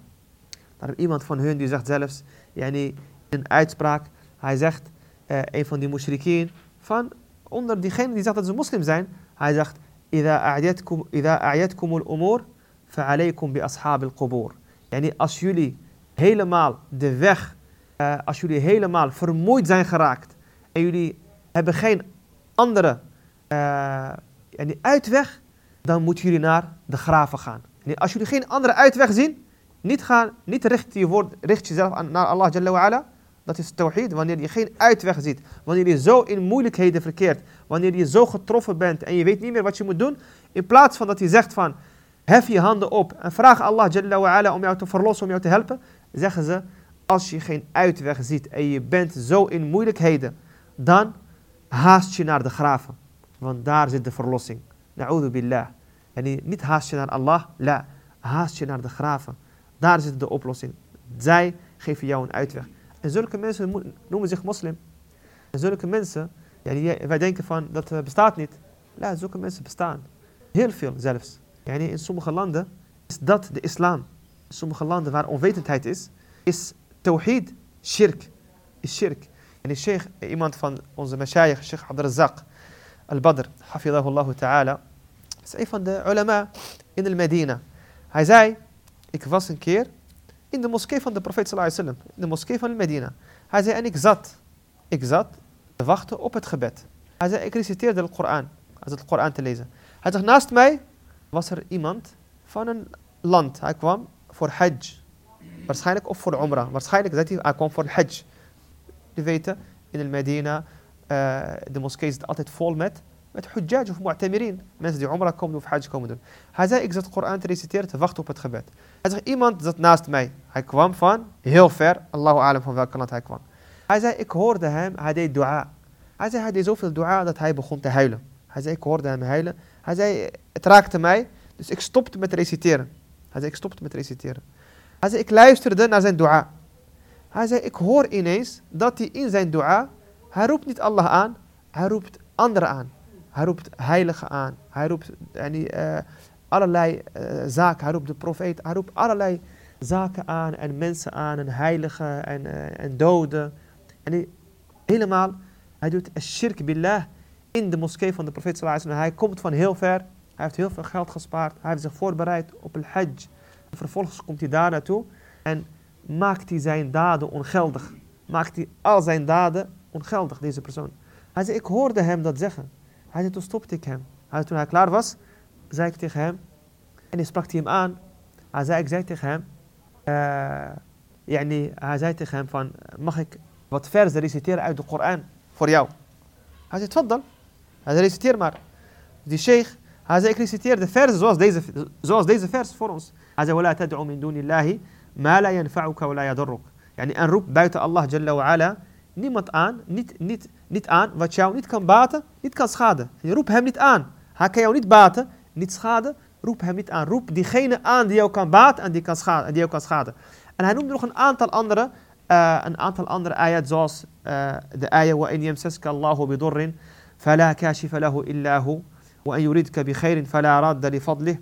Er is iemand van hun die zegt zelfs, yani, een uitspraak. Hij zegt, uh, een van die mushrikeen, van onder diegenen die zegt dat ze moslim zijn. Hij zegt, إذا أعيتكم الأمور فعليكم بأصحاب القبور. Yani als jullie helemaal de weg, uh, als jullie helemaal vermoeid zijn geraakt en jullie hebben geen andere uh, uitweg, dan moeten jullie naar de graven gaan. En als jullie geen andere uitweg zien, niet, gaan, niet richt, je woord, richt jezelf aan, naar Allah Jalla wa ala, dat is tawhid. Wanneer je geen uitweg ziet. Wanneer je zo in moeilijkheden verkeert. Wanneer je zo getroffen bent en je weet niet meer wat je moet doen. In plaats van dat je zegt van, hef je handen op en vraag Allah Jalla wa ala om jou te verlossen, om jou te helpen, zeggen ze, als je geen uitweg ziet en je bent zo in moeilijkheden, dan haast je naar de graven. Want daar zit de verlossing. Na'udhu billah. En niet haast je naar Allah, la. Haast je naar de graven. Daar zit de oplossing. Zij geven jou een uitweg. En zulke mensen noemen zich moslim. En zulke mensen, wij denken van dat uh, bestaat niet. Ja, zulke mensen bestaan. Heel veel zelfs. Yani in sommige landen is dat de islam. In sommige landen waar onwetendheid is, is tawhid shirk. Is shirk. En de sheikh, iemand van onze mashayikh, sheikh Abdurazak al-Badr, hafidahullah ta'ala, is een van de ulama in de Medina. Hij zei, ik was een keer in de moskee van de profeet sallallahu alaihi wasallam, in de moskee van Medina. Hij zei, en ik zat, ik zat te wachten op het gebed. Hij zei, ik reciteerde de Koran, hij zat de Koran te lezen. Hij zegt, naast mij was er iemand van een land. Hij kwam voor hajj. Waarschijnlijk of voor umrah. Waarschijnlijk dat hij, hij kwam voor hajj. Je weten, in de Medina, uh, de moskee zit altijd vol met, met hujjaj of mu'tamirin. Mensen die umrah komen of hajj komen doen. Hij zei, ik zat de Koran te reciteren, te wachten op het gebed. Hij zegt, iemand zat naast mij. Hij kwam van heel ver. Allahu alam van welk land hij kwam. Hij zei, ik hoorde hem, hij deed dua. Hij zei, hij deed zoveel dua dat hij begon te huilen. Hij zei, ik hoorde hem huilen. Hij zei, het raakte mij, dus ik stopte met reciteren. Hij zei, ik stopte met reciteren. Hij zei, ik luisterde naar zijn dua. Hij zei, ik hoor ineens dat hij in zijn dua, hij roept niet Allah aan, hij roept anderen aan. Hij roept heiligen aan. Hij roept uh, allerlei uh, zaken. Hij roept de profeet. Hij roept allerlei zaken aan en mensen aan en heiligen en, en doden. En hij, helemaal, hij doet shirk billah in de moskee van de profeet sallallahu Hij komt van heel ver. Hij heeft heel veel geld gespaard. Hij heeft zich voorbereid op het hajj. vervolgens komt hij daar naartoe en maakt hij zijn daden ongeldig. Maakt hij al zijn daden ongeldig, deze persoon. Hij zei, ik hoorde hem dat zeggen. Hij zei, toen stopte ik hem. Hij, toen hij klaar was, zei ik tegen hem, en hij sprak hij hem aan. Hij zei, ik zei tegen hem, uh, yani, hij zei tegen hem van, mag ik wat versen reciteren uit de Koran voor jou? Hij zei, tfaddal. Hij zei, reciteer maar. Die sheikh, hij zei, ik reciteer de versen zoals deze, zoals deze vers voor ons. Hij zei, وَلَا تَدْعُ مِن دُونِ اللَّهِ ما لا ينفعك ولا يضرك. يعني أن رب بيت الله جل وعلا نمت آن نت نت نت آن وتشاو نت كان بات نت كان سخاد يعني رب هم نت آن هكا يو نت بات نت سخاد رب هم نت آن. رب دي خين آن دي يو كان بات آن دي كان سخاد دي يو كان سخاد أنا هنوم نروح ان انتل اندر ان آه، انتل اندر ايات زوس آه، دي آية وإن يمسسك الله بضر فلا كاشف له إلا هو وإن يريدك بخير فلا راد لفضله.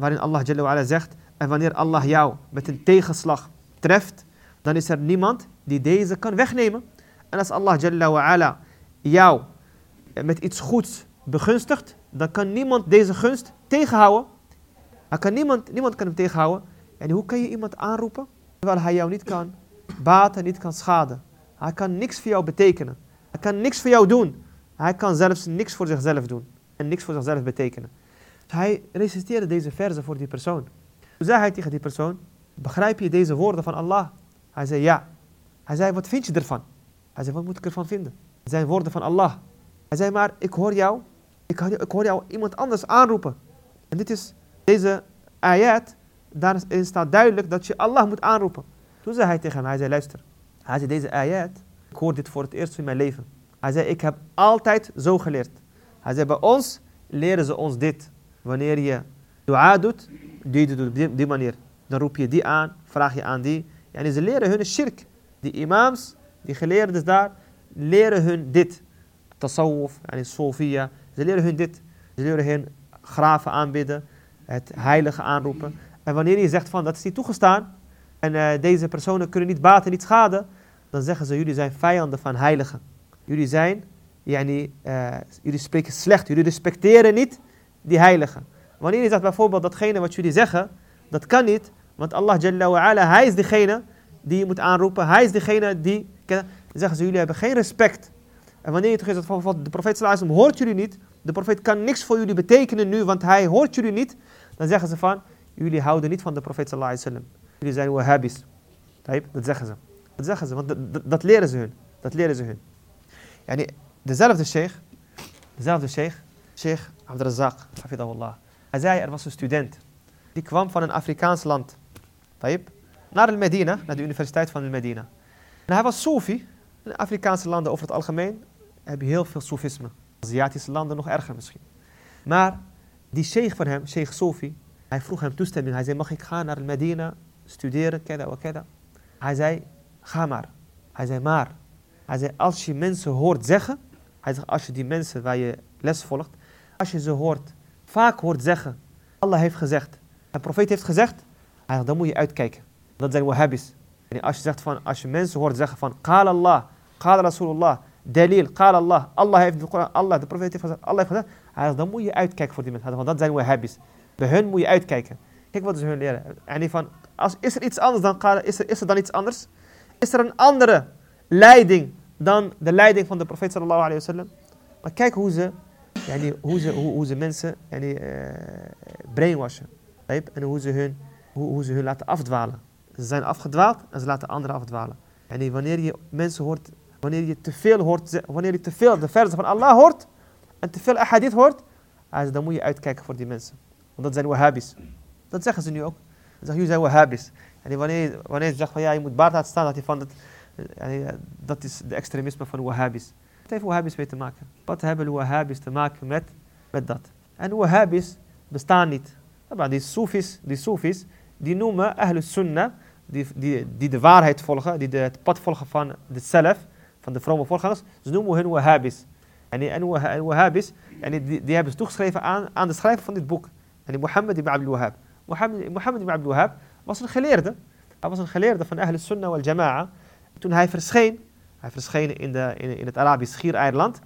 وان الله جل وعلا زخت en wanneer Allah jou met een tegenslag treft dan is er niemand die deze kan wegnemen. En als Allah Jalla wa ala jou met iets goeds begunstigt dan kan niemand deze gunst tegenhouden. Hij kan niemand, niemand kan hem tegenhouden. En hoe kan je iemand aanroepen? Terwijl hij jou niet kan baten, niet kan schaden. Hij kan niks voor jou betekenen. Hij kan niks voor jou doen. Hij kan zelfs niks voor zichzelf doen en niks voor zichzelf betekenen. Hij reciteerde deze verzen voor die persoon. Toen zei hij tegen die persoon, begrijp je deze woorden van Allah? Hij zei ja. Hij zei, wat vind je ervan? Hij zei, wat moet ik ervan vinden? Het zijn woorden van Allah. Hij zei, maar ik hoor jou, ik hoor, ik hoor jou iemand anders aanroepen. En dit is deze ayat, daarin staat duidelijk dat je Allah moet aanroepen. Toen zei hij tegen hem, hij zei, luister. Hij zei, deze ayat, ik hoor dit voor het eerst in mijn leven. Hij zei, ik heb altijd zo geleerd. Hij zei, bij ons leren ze ons dit. Wanneer je dua doet, doe je het op die, die, manier. Dan roep je die aan, vraag je aan die. En ze leren hun shirk. Die imams, die geleerden daar, leren hun dit. Tasawwuf, yani Sofia. Ze leren hun dit. Ze leren hun graven aanbidden, het heilige aanroepen. En wanneer je zegt van dat is niet toegestaan en uh, deze personen kunnen niet baten, niet schaden, dan zeggen ze jullie zijn vijanden van heiligen. Jullie zijn, yani, uh, jullie spreken slecht, jullie respecteren niet die heiligen. Wanneer je zegt bijvoorbeeld datgene wat jullie zeggen, dat kan niet, want Allah Jalla wa ala, hij is degene die je moet aanroepen, hij is degene die, dan zeggen ze, jullie hebben geen respect. En wanneer je zegt, bijvoorbeeld de profeet sallallahu hoort jullie niet, de profeet kan niks voor jullie betekenen nu, want hij hoort jullie niet, dan zeggen ze van, jullie houden niet van de profeet sallallahu alaihi. Jullie zijn wahhabis. Dat zeggen ze. Dat zeggen ze, want dat, leren ze hun. Dat leren ze hun. Yani dezelfde sheikh, dezelfde sheikh, sheikh Abdurazak, hafidahullah. Hij zei, er was een student. die kwam van een Afrikaans land. Tayyip, naar de Medina, naar de universiteit van de Medina. En hij was Sofi. In Afrikaanse landen over het algemeen heb je heel veel Soefisme. Aziatische landen nog erger misschien. Maar die sheikh van hem, sheikh Sofi, hij vroeg hem toestemming. Hij zei, mag ik gaan naar Medina studeren, keda wa keda. Hij zei, ga maar. Hij zei, maar. Hij zei, als je mensen hoort zeggen, hij zegt, als je die mensen waar je les volgt, als je ze hoort, vaak hoort zeggen, Allah heeft gezegd, een profeet heeft gezegd, zegt, dan moet je uitkijken. Dat zijn wahhabis. En als je zegt van, als je mensen hoort zeggen van, qala Allah, qala Rasulullah, dalil, qala Allah, Allah heeft de Koran, Allah, de profeet heeft gezegd, Allah heeft gezegd, zegt, dan moet je uitkijken voor die mensen. Want dat zijn wahhabis. Bij hun moet je uitkijken. Kijk wat ze hun leren. En van, als, is er iets anders dan is er, is er dan iets anders? Is er een andere leiding dan de leiding van de profeet sallallahu alayhi wasallam? Maar kijk hoe ze, hoe ze, hoe, hoe ze mensen yani, uh, brainwashen. En hoe ze, hun, hoe, hoe ze hun laten afdwalen. Ze zijn afgedwaald en ze laten anderen afdwalen. En wanneer je mensen hoort, wanneer je te veel hoort, wanneer je te veel de verzen van Allah hoort en te veel ahadith hoort, dan moet je uitkijken voor die mensen. Want dat zijn wahhabis. Dat zeggen ze nu ook. Ze zeggen, jullie zijn wahhabis. En wanneer, wanneer ze zeggen van ja, je moet baard laten staan, dat, dat is de extremisme van wahhabis. Wat heeft wahhabis mee te maken? Wat hebben wahhabis te maken met, met dat? En wahhabis bestaan niet. Die soefis, die soefis, die noemen ahlus sunnah, die, die, die de waarheid volgen, die de, het pad volgen van de zelf, van de vrome voorgangers, ze noemen hun wahhabis. En die, en wahhabis, en die, die hebben ze toegeschreven aan, aan de schrijver van dit boek. En Mohammed ibn Abdul Wahhab. Mohammed, Mohammed ibn Abdul Wahhab was een geleerde. Hij was een geleerde van Ahl Sunnah wal Jama'a. Toen hij verscheen, hij in, de, in, in het Arabisch Schiereiland,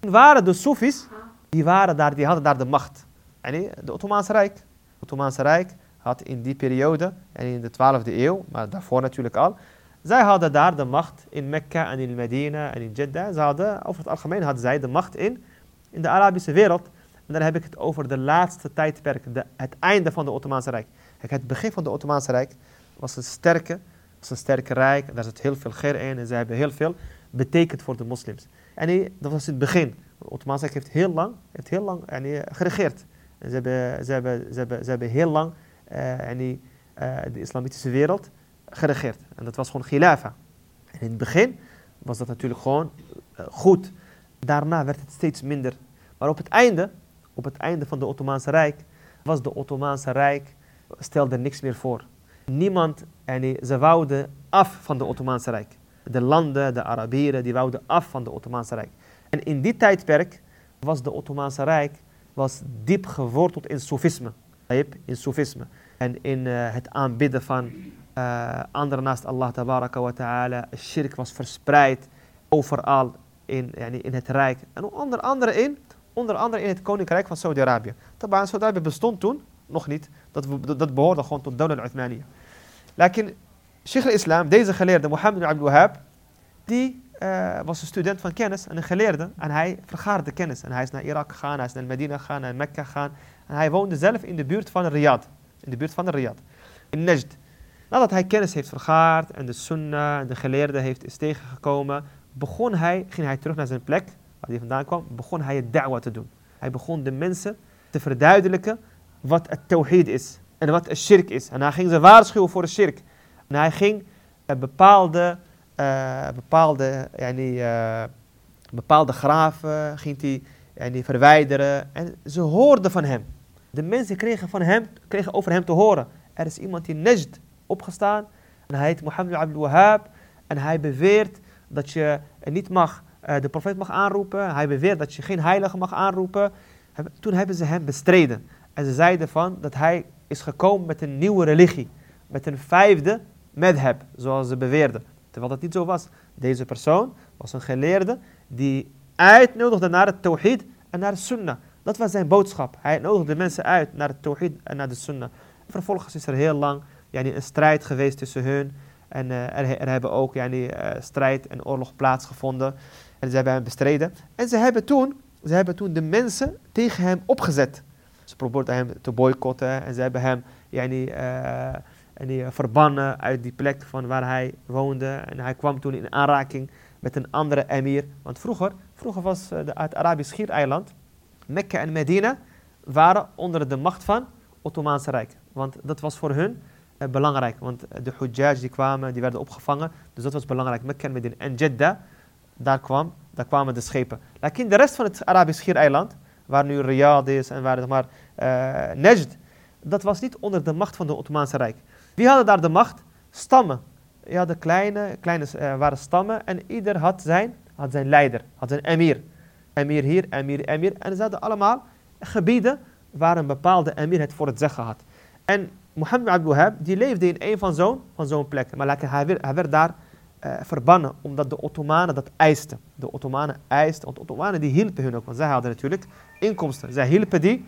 waren de Soefis, die, waren daar, die hadden daar de macht. En de Ottomaanse Rijk. Het Ottomaanse Rijk had in die periode, en in de 12e eeuw, maar daarvoor natuurlijk al, zij hadden daar de macht in Mekka en in Medina en in Jeddah. Ze hadden, over het algemeen hadden zij de macht in, in de Arabische wereld. En dan heb ik het over de laatste tijdperk, de, het einde van de Ottomaanse Rijk. Het begin van de Ottomaanse Rijk was een sterke, was een sterke rijk. Daar zit heel veel ger in en ze hebben heel veel betekend voor de moslims. En dat was het begin. De Ottomaanse Rijk heeft heel lang, heeft heel lang en die, geregeerd. En ze hebben, ze, hebben, ze, hebben, ze hebben heel lang uh, en die, uh, de islamitische wereld geregeerd. En dat was gewoon khilafa. En in het begin was dat natuurlijk gewoon goed. Daarna werd het steeds minder. Maar op het einde op het einde van de Ottomaanse Rijk was de Ottomaanse Rijk stelde niks meer voor. Niemand, en ze wouden af van de Ottomaanse Rijk. De landen, de Arabieren, die wouden af van de Ottomaanse Rijk. En in die tijdperk was de Ottomaanse Rijk was diep geworteld in Soefisme. In Soefisme. En in uh, het aanbidden van uh, anderen naast Allah wa ta'ala. Shirk was verspreid overal in, in het Rijk. En onder andere in Onder andere in het koninkrijk van Saudi-Arabië. Saudi-Arabië bestond toen nog niet. Dat, dat behoorde gewoon tot Dawla al-Uthmaniyya. Lakin Sheikh al-Islam, deze geleerde, Mohammed Abdul Wahhab, die uh, was een student van kennis en een geleerde. En hij vergaarde kennis. En hij is naar Irak gegaan, hij is naar Medina gegaan, naar Mekka gegaan. En hij woonde zelf in de buurt van Riyadh. In de buurt van Riyadh. In Najd. Nadat hij kennis heeft vergaard en de sunnah en de geleerde heeft, is tegengekomen, begon hij, ging hij terug naar zijn plek waar hij vandaan kwam, begon hij het da'wa te doen. Hij begon de mensen te verduidelijken wat het tawhid is en wat het shirk is. En hij ging ze waarschuwen voor de shirk. En hij ging uh, bepaalde, uh, bepaalde, yani, uh, bepaalde graven ging hij yani, verwijderen. En ze hoorden van hem. De mensen kregen, van hem, kregen over hem te horen. Er is iemand in Najd opgestaan. En hij heet Mohammed Abdul Wahhab. En hij beweert dat je niet mag de profeet mag aanroepen. Hij beweert dat je geen heilige mag aanroepen. Toen hebben ze hem bestreden. En ze zeiden van dat hij is gekomen met een nieuwe religie. Met een vijfde madhab, zoals ze beweerden. Terwijl dat niet zo was. Deze persoon was een geleerde die uitnodigde naar het tawhid en naar de sunnah. Dat was zijn boodschap. Hij nodigde mensen uit naar het tawhid en naar de sunnah. Vervolgens is er heel lang yani, een strijd geweest tussen hun. En er, er, hebben ook yani, uh, strijd en oorlog plaatsgevonden. En ze hebben hem bestreden. En ze hebben toen, ze hebben toen de mensen tegen hem opgezet. Ze probeerden hem te boycotten en ze hebben hem yani, uh, yani, verbannen uit die plek van waar hij woonde. En hij kwam toen in aanraking met een andere emir. Want vroeger, vroeger was uh, de, het Arabisch Schiereiland, Mekka en Medina, waren onder de macht van Ottomaanse Rijk. Want dat was voor hun eh, belangrijk. Want de Hujjaj die kwamen, die werden opgevangen. Dus dat was belangrijk. Mekka en Medina. En Jeddah, daar, kwam, daar kwamen de schepen. in de rest van het Arabisch Schiereiland, waar nu Riyadh is en waar zeg maar, Najd, dat was niet onder de macht van de Ottomaanse Rijk. Wie hadden daar de macht? Stammen. Ja, de kleine, kleine uh, waren stammen en ieder had zijn, had zijn leider, had zijn emir. Emir hier, emir, emir. En ze hadden allemaal gebieden waar een bepaalde emir het voor het zeggen had. En Mohammed Abdul die leefde in een van zo'n zo'n plek. Maar hij, werd, hij werd daar uh, verbannen, omdat de Ottomanen dat eisten. De Ottomanen eisten, want de Ottomanen die hielpen hun ook, want zij hadden natuurlijk inkomsten. Zij hielpen die,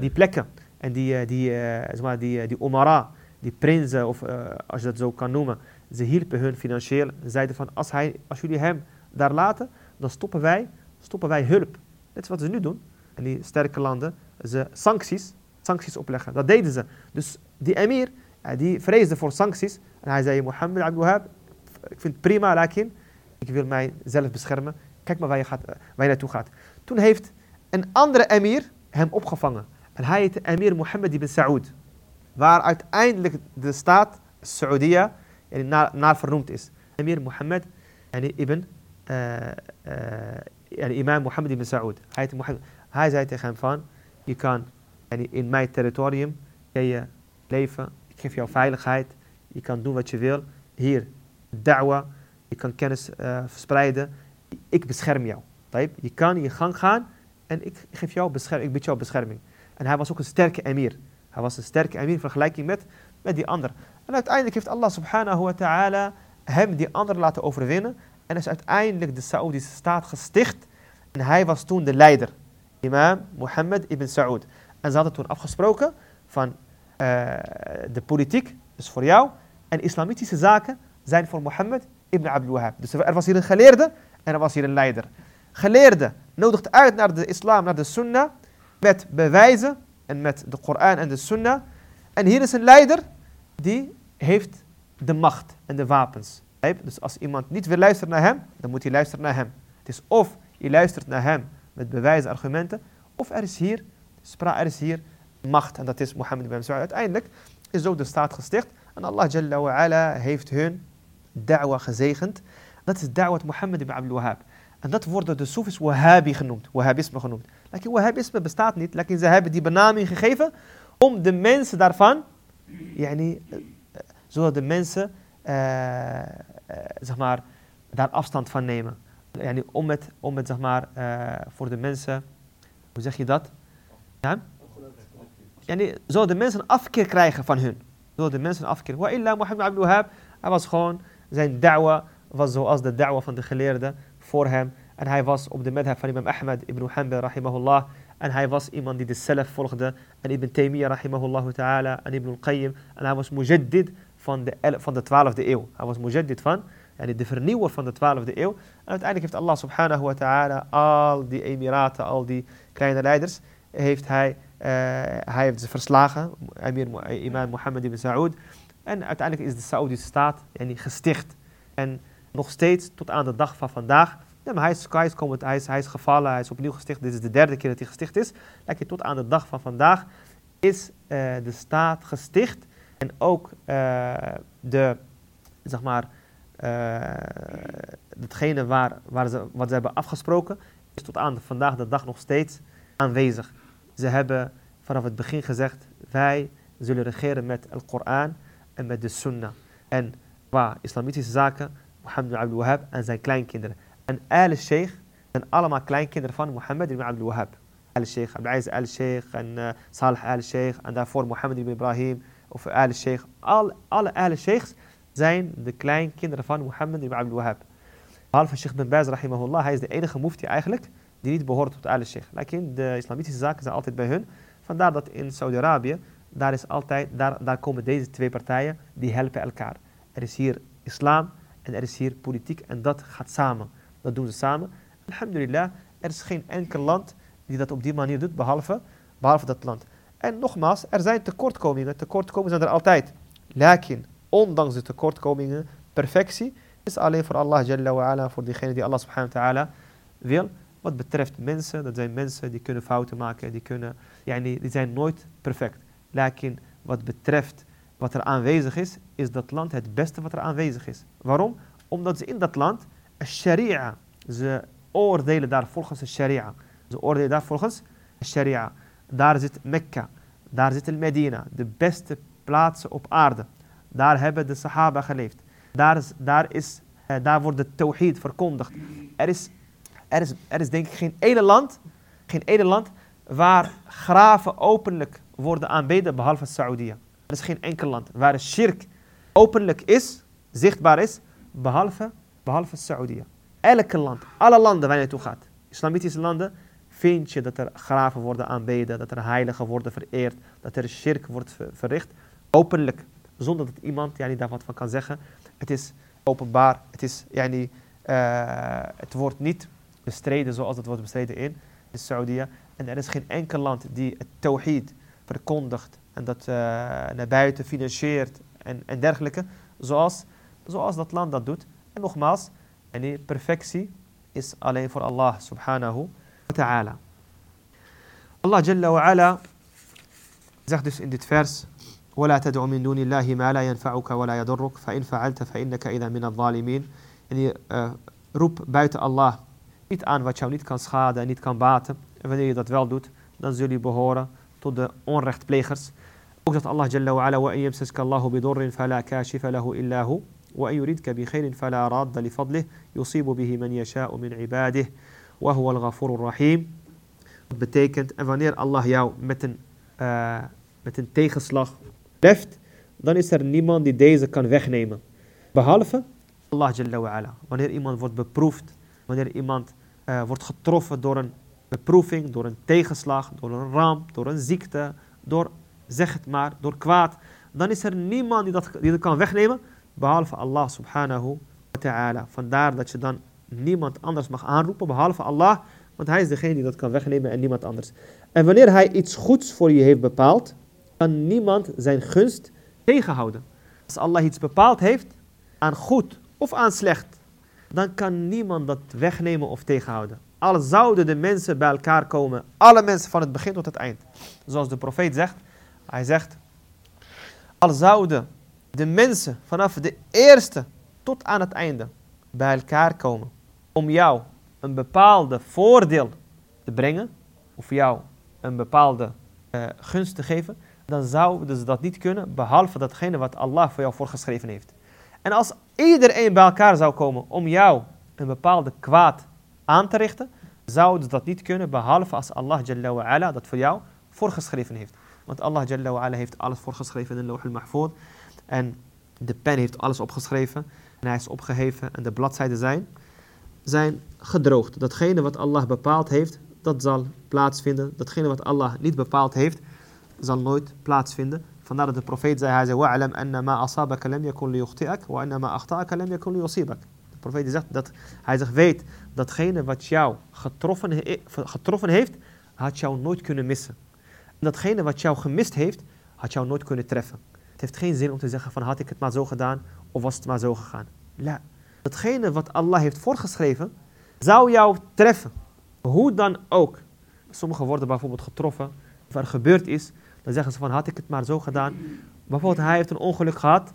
die plekken. En die, uh, die, uh, zeg die, die omara, die prinsen, of als je dat zo kan noemen, ze hielpen hun financieel. Ze zeiden van, als, hij, als jullie hem daar laten, dan stoppen wij, stoppen wij hulp. Dit is wat ze nu doen. En die sterke landen, ze sancties, sancties opleggen. Dat deden ze. Dus die emir, die vreesde voor sancties. En hij zei, Mohammed Abdul Wahab, ik vind het prima, lakin, ik wil mijzelf beschermen. Kijk maar waar je, gaat, waar je naartoe gaat. Toen heeft een andere emir hem opgevangen. En hij heette emir Mohammed ibn Saoud. Waar uiteindelijk de staat Saoudia naar, naar vernoemd is. Emir Mohammed ibn uh, uh, imam Mohammed ibn Saoud. Hij, zei tegen hem van, je kan in mijn territorium je leven, ik geef jou veiligheid, je kan doen wat je wil. Hier, da'wa, je kan kennis uh, verspreiden, ik bescherm jou. Je kan je gang gaan en ik geef jou bescherming, ik bied jou bescherming. En hij was ook een sterke emir. Hij was een sterke emir in vergelijking met, met die ander. En uiteindelijk heeft Allah subhanahu wa ta'ala hem die ander laten overwinnen. En is uiteindelijk de Saoedische staat gesticht. En hij was toen de leider. Imam Mohammed ibn Saoud. En ze hadden toen afgesproken van uh, de politiek is voor jou. En islamitische zaken zijn voor Mohammed ibn Abdul Wahab. Dus er was hier een geleerde en er was hier een leider. Geleerde nodigt uit naar de islam, naar de sunnah. Met bewijzen en met de Koran en de sunnah. En hier is een leider die heeft de macht en de wapens. Dus als iemand niet wil luisteren naar hem, dan moet hij luisteren naar hem. Het is of je luistert naar hem met bewijzen, argumenten, of er is hier, er is hier macht. En dat is Mohammed ibn Saud. Uiteindelijk is ook de staat gesticht. En Allah Jalla wa ala heeft hun da'wa gezegend. Dat is da'wat Mohammed ibn Abdul Wahab. En dat door de Soefis Wahhabi genoemd, Wahhabisme genoemd. Lekker Wahhabisme bestaat niet, lekker ze hebben die benaming gegeven om de mensen daarvan, yani, zodat de mensen, uh, zeg maar, daar afstand van nemen. Yani, om het, om het zeg maar, voor de mensen, hoe zeg je dat? Ja? Yani, zodat de mensen een afkeer krijgen van hun. Zodat de mensen een afkeer. Wa illa Muhammad Abdul Wahab, hij was gewoon, zijn da'wa was zoals de da'wa van de geleerden voor hem. En hij was op de madhab van imam Ahmad ibn Hanbal rahimahullah. En hij was iemand die de zelf volgde. En ibn Taymiyyah rahimahullah ta'ala. En ibn al-Qayyim. En hij was mujaddid van de, van de 12e eeuw. Hij was mujaddid van, yani de vernieuwer van de 12e eeuw. En uiteindelijk heeft Allah subhanahu wa ta'ala al die emiraten, al die kleine leiders, heeft hij, uh, hij heeft ze verslagen. Imam Mohammed ibn Saoud. En uiteindelijk is de Saoedische staat yani, gesticht. En nog steeds tot aan de dag van vandaag. Hij is, hij, is hij, is, gevallen, hij is opnieuw gesticht. Dit is de derde keer dat hij gesticht is. Lekker tot aan de dag van vandaag is uh, de staat gesticht. En ook uh, de, zeg maar, uh, datgene waar, waar ze, wat ze hebben afgesproken, is tot aan vandaag de dag nog steeds aanwezig. Ze hebben vanaf het begin gezegd, wij zullen regeren met de Koran en met de Sunnah. En qua islamitische zaken, Mohammed ibn Abdul Wahab en zijn kleinkinderen. En al-Sheikh zijn allemaal kleinkinderen van Mohammed ibn Abdul Wahab. Al-Sheikh, Abdulaziz al-Sheikh en uh, al-Sheikh en daarvoor Mohammed ibn Ibrahim of al-Sheikh. Al, alle al-Sheikhs zijn de kleinkinderen van Mohammed ibn Abdul Wahab. Behalve Sheikh bin Baz rahimahullah, hij is de enige mufti eigenlijk die niet behoort tot al-Sheikh. Lakin de islamitische zaken zijn altijd bij hun. Vandaar dat in Saudi-Arabië, daar, is altijd, daar, daar komen deze twee partijen, die helpen elkaar. Er is hier islam en er is hier politiek en dat gaat samen. Dat doen ze samen. Alhamdulillah, er is geen enkel land die dat op die manier doet, behalve, behalve dat land. En nogmaals, er zijn tekortkomingen. Tekortkomingen zijn er altijd. Lakin, ondanks de tekortkomingen, perfectie is alleen voor Allah Jalla wa ala, voor diegene die Allah subhanahu wa ta'ala wil. Wat betreft mensen, dat zijn mensen die kunnen fouten maken, die, kunnen, yani, die zijn nooit perfect. Lakin wat betreft wat er aanwezig is, is dat land het beste wat er aanwezig is. Waarom? Omdat ze in dat land sharia, ze oordelen daar volgens de sharia. Ze oordelen daar volgens de sharia. Daar zit Mekka, daar zit Medina, de beste plaatsen op aarde. Daar hebben de Sahaba geleefd. Daar, is, daar, is, eh, daar wordt de tawhid verkondigd. Er is, er, is, er is denk ik geen ene land, geen ene land waar graven openlijk worden aanbeden behalve Saoedië. Er is geen enkel land waar de shirk openlijk is, zichtbaar is, behalve, behalve Saoedië. Elke land, alle landen waar je naartoe gaat, islamitische landen, vind je dat er graven worden aanbeden, dat er heiligen worden vereerd, dat er shirk wordt verricht, openlijk, zonder dat iemand ja, daar wat van kan zeggen. Het is openbaar, het, is, ja, niet, uh, het wordt niet bestreden zoals het wordt bestreden in, in Saoedië. En er is geen enkel land die het tawhid verkondigt en dat uh, naar buiten financiert en, en dergelijke, zoals, zoals dat land dat doet. En nogmaals, en die perfectie is alleen voor Allah subhanahu wa ta'ala. Allah jalla wa ala zegt dus in dit vers ولا تدع من دون الله ما لا ينفعك ولا يضرك فإن فعلت فإنك إذا من الظالمين en je uh, roep buiten Allah niet aan wat jou niet kan schaden en niet kan baten en wanneer je dat wel doet dan zul je behoren tot de onrechtplegers Jalla wa ala wa in yamsaska Allahu bidurrin fala kashifa lahu illa hu وأن يريدك بخير فلا راد لفضله يصيب به من يشاء من عباده وهو الغفور الرحيم Dat betekent, en wanneer Allah jou met een, uh, treft, dan is er niemand die deze kan wegnemen. Behalve Allah Jalla wa ala. Wanneer iemand wordt beproefd, wanneer iemand uh, wordt getroffen door een beproeving, door een tegenslag, door een ramp, door een ziekte, door, zeg het maar, door kwaad, dan is er niemand die dat, die kan wegnemen, behalve Allah subhanahu wa ta'ala. Vandaar dat je dan niemand anders mag aanroepen, behalve Allah, want hij is degene die dat kan wegnemen en niemand anders. En wanneer hij iets goeds voor je heeft bepaald, kan niemand zijn gunst tegenhouden. Als Allah iets bepaald heeft aan goed of aan slecht, dan kan niemand dat wegnemen of tegenhouden. Al zouden de mensen bij elkaar komen, alle mensen van het begin tot het eind. Zoals de profeet zegt, hij zegt, al zouden de mensen vanaf de eerste tot aan het einde bij elkaar komen om jou een bepaalde voordeel te brengen, of jou een bepaalde uh, gunst te geven, dan zouden ze dat niet kunnen, behalve datgene wat Allah voor jou voorgeschreven heeft. En als iedereen bij elkaar zou komen om jou een bepaalde kwaad aan te richten, zouden ze dat niet kunnen, behalve als Allah dat voor jou voorgeschreven heeft. Want Allah Jalla wa heeft alles voorgeschreven in de Lawh al-Mahfud. En de pen heeft alles opgeschreven. En hij is opgeheven en de bladzijden zijn, zijn gedroogd. Datgene wat Allah bepaald heeft, dat zal plaatsvinden. Datgene wat Allah niet bepaald heeft, zal nooit plaatsvinden. Vandaar dat de profeet zei, hij zei, wa'alam anna ma asabaka lam yakun liyukhti'ak, wa anna ma achta'aka lam yakun liyusibak. De profeet zegt dat, hij zich weet, datgene wat jou getroffen, getroffen heeft, had jou nooit kunnen missen. En datgene wat jou gemist heeft, had jou nooit kunnen treffen. Het heeft geen zin om te zeggen van had ik het maar zo gedaan of was het maar zo gegaan. La. Datgene wat Allah heeft voorgeschreven, zou jou treffen. Hoe dan ook. Sommigen worden bijvoorbeeld getroffen, of er gebeurd is, dan zeggen ze van had ik het maar zo gedaan. Bijvoorbeeld hij heeft een ongeluk gehad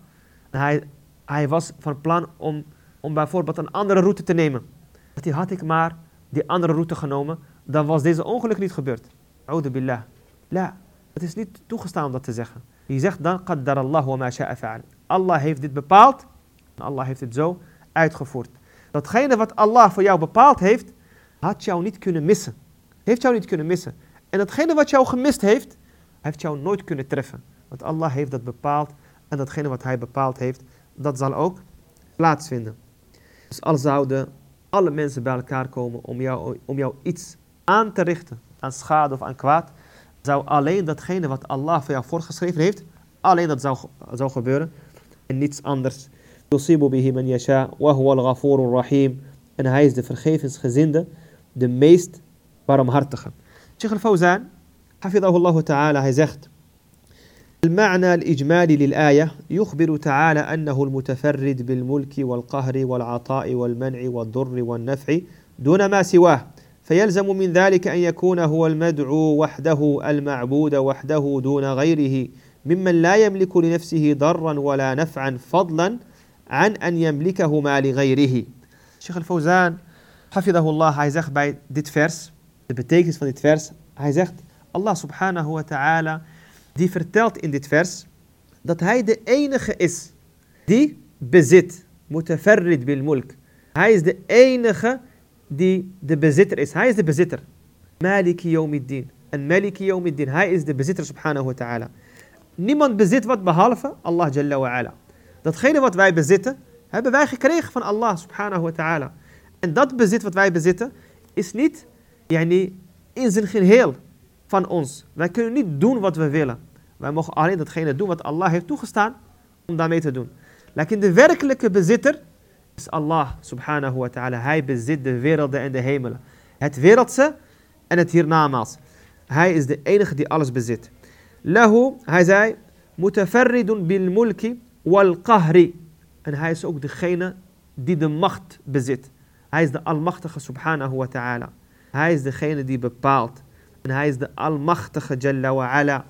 en hij, hij was van plan om, om bijvoorbeeld een andere route te nemen. Dat had ik maar die andere route genomen, dan was deze ongeluk niet gebeurd. Oude billah. La, het is niet toegestaan om dat te zeggen. Je zegt dan, qaddar Allah wa ma. Allah heeft dit bepaald Allah heeft het zo uitgevoerd. Datgene wat Allah voor jou bepaald heeft, had jou niet kunnen missen. Heeft jou niet kunnen missen. En datgene wat jou gemist heeft, heeft jou nooit kunnen treffen. Want Allah heeft dat bepaald en datgene wat hij bepaald heeft, dat zal ook plaatsvinden. Dus al zouden alle mensen bij elkaar komen om jou, om jou iets aan te richten, aan schade of aan kwaad, zou alleen datgene wat Allah voor jou voorgeschreven heeft, alleen dat zou, zou gebeuren en niets anders. Yusibu bihi man yasha wa huwa al rahim. En hij is de vergevensgezinde, de meest barmhartige. Sheikh al-Fawzan, حفظه الله تعالى, hij zegt المعنى الإجمالي للآية يخبر تعالى أنه المتفرد بالملك والقهر والعطاء والمنع والضر والنفع دون ما سواه فيلزم من ذلك أن يكون هو المدعو وحده المعبود وحده دون غيره ممن لا يملك لنفسه ضرا ولا نفعا فضلا عن أن يملكهما لغيره. شيخ الفوزان حفظه الله هاي زخ باي ديت فيرس بتيكس فون ديت فيرس هاي زخ الله سبحانه وتعالى دي فرتلت ان ديت فيرس دات هاي ده اينخ اس دي بزيت متفرد بالملك هاي ده اينخ die de bezitter is. Hij is de bezitter. Maliki yawmiddin. En Maliki yawmiddin. Hij is de bezitter subhanahu wa ta'ala. Niemand bezit wat behalve Allah jalla wa ala. Datgene wat wij bezitten, hebben wij gekregen van Allah subhanahu wa ta'ala. En dat bezit wat wij bezitten, is niet yani, in zijn geheel van ons. Wij kunnen niet doen wat we willen. Wij mogen alleen datgene doen wat Allah heeft toegestaan om daarmee te doen. Lekker de werkelijke bezitter is Allah subhanahu wa ta'ala. Hij bezit de werelden en de hemelen. Het wereldse en het hiernamaals. Hij is de enige die alles bezit. Lahu, hij zei, bil mulki wal qahri. En hij is ook degene die de macht bezit. Hij is de Almachtige subhanahu wa ta'ala. Hij is degene die bepaalt. En hij is de Almachtige Jalla wa ala.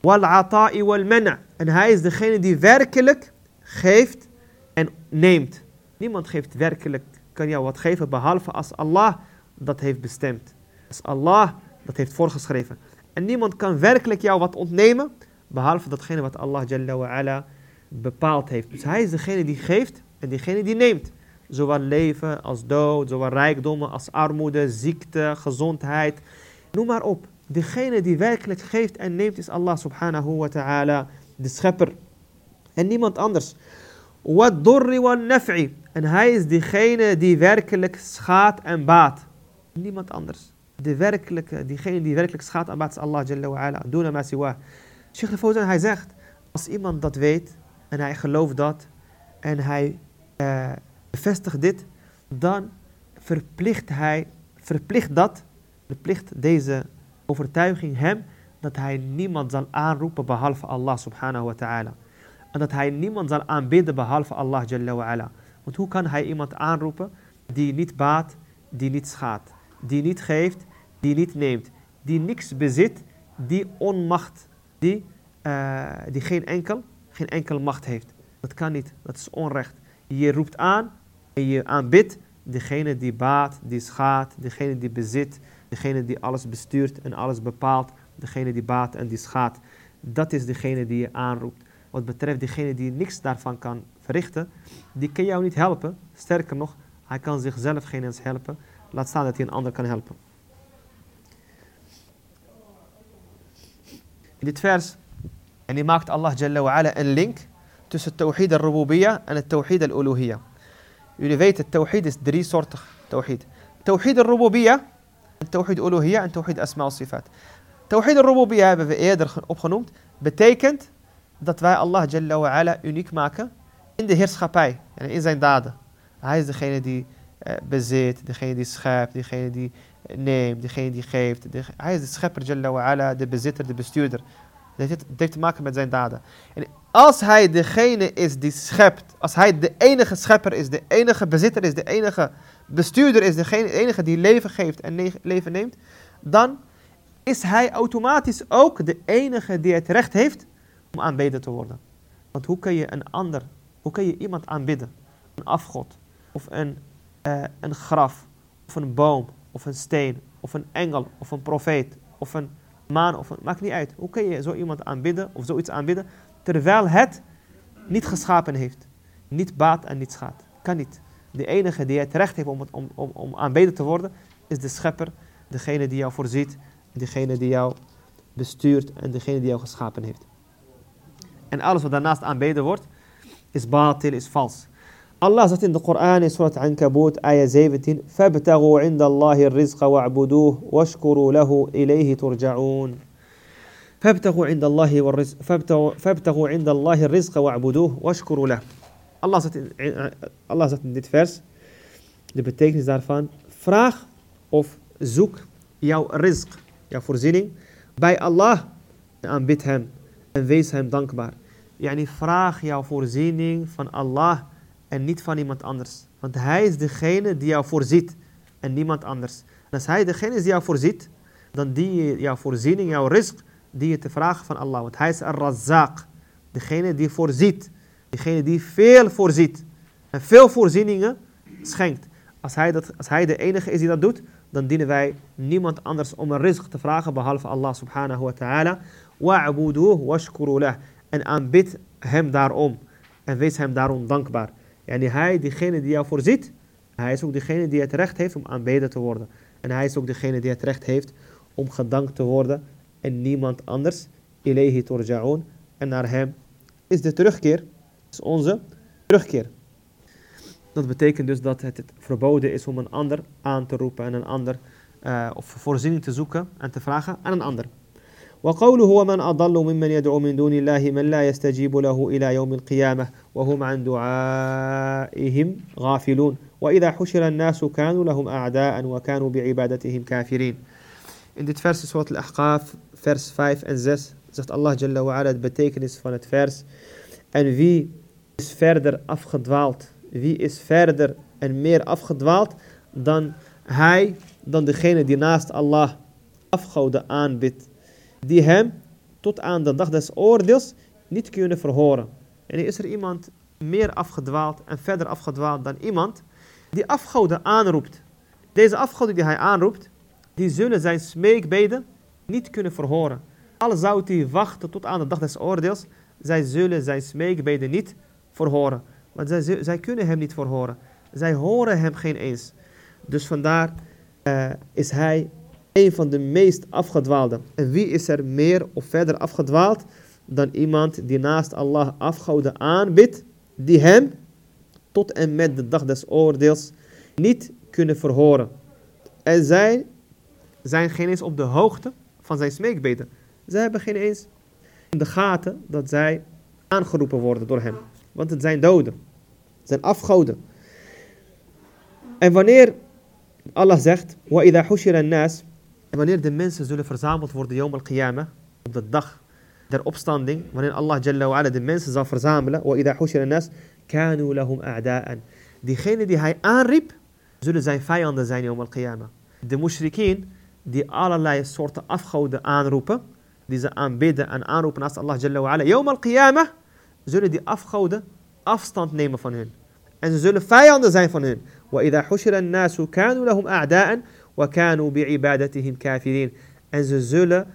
Wal ata'i wal mana. En hij is degene die werkelijk geeft en neemt. Niemand geeft werkelijk, kan jou wat geven behalve als Allah dat heeft bestemd. Als Allah dat heeft voorgeschreven. En niemand kan werkelijk jou wat ontnemen behalve datgene wat Allah Jalla ala bepaald heeft. Dus hij is degene die geeft en degene die neemt. Zowel leven als dood, zowel rijkdommen als armoede, ziekte, gezondheid. Noem maar op. Degene die werkelijk geeft en neemt is Allah subhanahu wa ta'ala, de schepper. En niemand anders. Wat durri wa. En hij is degene die werkelijk schaadt en baat. Niemand anders. De werkelijke, diegene die werkelijk schaadt en baat is Allah Jalla wa ala. Duna ma siwa. Sheikh hij zegt, als iemand dat weet en hij gelooft dat en hij uh, bevestigt dit, dan verplicht hij, verplicht dat, verplicht deze overtuiging hem dat hij niemand zal aanroepen behalve Allah subhanahu wa ta'ala. En dat hij niemand zal aanbidden behalve Allah jalla wa ala. Want hoe kan hij iemand aanroepen die niet baat, die niet schaadt, die niet geeft, die niet neemt, die niks bezit, die onmacht, die, uh, die geen, enkel, geen enkel macht heeft. Dat kan niet, dat is onrecht. Je roept aan en je aanbidt degene die baat, die schaadt, degene die bezit, degene die alles bestuurt en alles bepaalt, degene die baat en die schaadt. Dat is degene die je aanroept. Wat betreft degene die niks daarvan kan verrichten, die kan jou niet helpen. Sterker nog, hij kan zichzelf geen eens helpen. Laat staan dat hij een ander kan helpen. In dit vers, en die maakt Allah Jalla wa een link tussen Tawhid al-Rububiyya en het Tawhid al-Uluhiyya. Jullie weten, Tawhid is drie soorten Tawhid. Tawhid al-Rububiyya, Tawhid al-Uluhiyya en Tawhid asma al-Sifat. Tawhid al-Rububiyya hebben we eerder opgenoemd. Betekent dat wij Allah Jalla wa ala uniek maken in de heerschappij en in zijn daden. Hij is degene die uh, bezit, degene die schept, degene die neemt, degene die geeft. Hij is de schepper Jalla wa ala, de bezitter, de bestuurder. Dat heeft, te maken met zijn daden. En als hij degene is die schept, als hij de enige schepper is, de enige bezitter is, de enige bestuurder is, de enige die leven geeft en leven neemt, dan is hij automatisch ook de enige die het recht heeft om aanbeden te worden. Want hoe kun je een ander, hoe kun je iemand aanbidden? Een afgod, of een, uh, een graf, of een boom, of een steen, of een engel, of een profeet, of een maan, of een, maakt niet uit. Hoe kun je zo iemand aanbidden, of zoiets aanbidden, terwijl het niet geschapen heeft. Niet baat en niet schaadt. Kan niet. De enige die het recht heeft om, om, om, om aanbeden te worden, is de schepper, degene die jou voorziet, degene die jou bestuurt en degene die jou geschapen heeft. En alles wat daarnaast aanbeden wordt, is batil, is vals. Allah zegt in de Koran in Surat Ankabut, ayah 17, فَابْتَغُوا عِنْدَ اللَّهِ الرِّزْقَ وَاعْبُدُوهُ وَاشْكُرُوا لَهُ إِلَيْهِ تُرْجَعُونَ فابتغوا عند الله والرزق فابتغوا عند الله الرزق واعبدوه واشكروا له. Allah zegt, in, Allah zegt in dit vers, de betekenis daarvan, vraag of zoek jouw rizq, jouw voorziening, bij Allah en aanbid hem en wees hem dankbaar. Yani vraag jouw voorziening van Allah en niet van iemand anders. Want hij is degene die jou voorziet en niemand anders. als hij degene is die jou voorziet, dan die jouw voorziening, jouw risk, die je te vragen van Allah. Want hij is ar-Razzaq. Degene die voorziet. Degene die veel voorziet. En veel voorzieningen schenkt. Als hij, dat, als hij de enige is die dat doet, dan dienen wij niemand anders om een risk te vragen behalve Allah subhanahu wa ta'ala. Wa'buduh washkuru lah. En aanbid hem daarom. En wees hem daarom dankbaar. En hij, diegene die jou voorziet, hij is ook degene die het recht heeft om aanbeden te worden. En hij is ook degene die het recht heeft om gedankt te worden. En niemand anders. Ilehi turja'un. En naar hem is de terugkeer. is onze terugkeer. Dat betekent dus dat het verboden is om een ander aan te roepen en een ander uh, of voorziening te zoeken en te vragen aan een ander. وقوله ومن أضل ممن يدعو من دون الله من لا يستجيب له إلى يوم القيامة وهم عن دعائهم غافلون وإذا حشر الناس كانوا لهم أعداء وكانوا بعبادتهم كافرين In dit vers is wat al-Ahqaf, vers 5 en 6, zegt Allah Jalla wa ala het betekenis van het vers. En wie is verder afgedwaald wie is verder en meer afgedwaald dan hij, dan degene die naast Allah afgoden aanbidt, die hem tot aan de dag des oordeels niet kunnen verhoren. En is er iemand meer afgedwaald en verder afgedwaald dan iemand die afgoden aanroept. Deze afgoden die hij aanroept, die zullen zijn smeekbeden niet kunnen verhoren. Al zou hij wachten tot aan de dag des oordeels, zij zullen zijn smeekbeden niet verhoren. Want zij, zij kunnen hem niet verhoren. Zij horen hem geen eens. Dus vandaar uh, is hij een van de meest afgedwaalde. En wie is er meer of verder afgedwaald dan iemand die naast Allah afgouden aanbidt, die hem tot en met de dag des oordeels niet kunnen verhoren. En zij zijn geen eens op de hoogte van zijn smeekbeden. Zij hebben geen eens in de gaten dat zij aangeroepen worden door hem. Want het zijn doden zijn afgoden. En wanneer Allah zegt, وَإِذَا حُشِرَ النَّاسِ En wanneer de mensen zullen verzameld worden, Yom al-Qiyamah, op de dag der opstanding, wanneer Allah Jalla wa ala de mensen zal verzamelen, وَإِذَا حُشِرَ النَّاسِ كَانُوا لَهُمْ أَعْدَاءً Diegene die hij aanriep, zullen zijn vijanden zijn, Yom al-Qiyamah. De mushrikeen, die allerlei soorten afgoden aanroepen, die ze aanbidden en aanroepen naast Allah Jalla wa ala, Yom al-Qiyamah, zullen die afgoden afstand nemen van hun. En ze zullen vijanden zijn van hun. وَإِذَا حُشِرَ النَّاسُ كَانُوا لَهُمْ أَعْدَاءً وَكَانُوا بِعِبَادَتِهِمْ كَافِرِينَ En ze zullen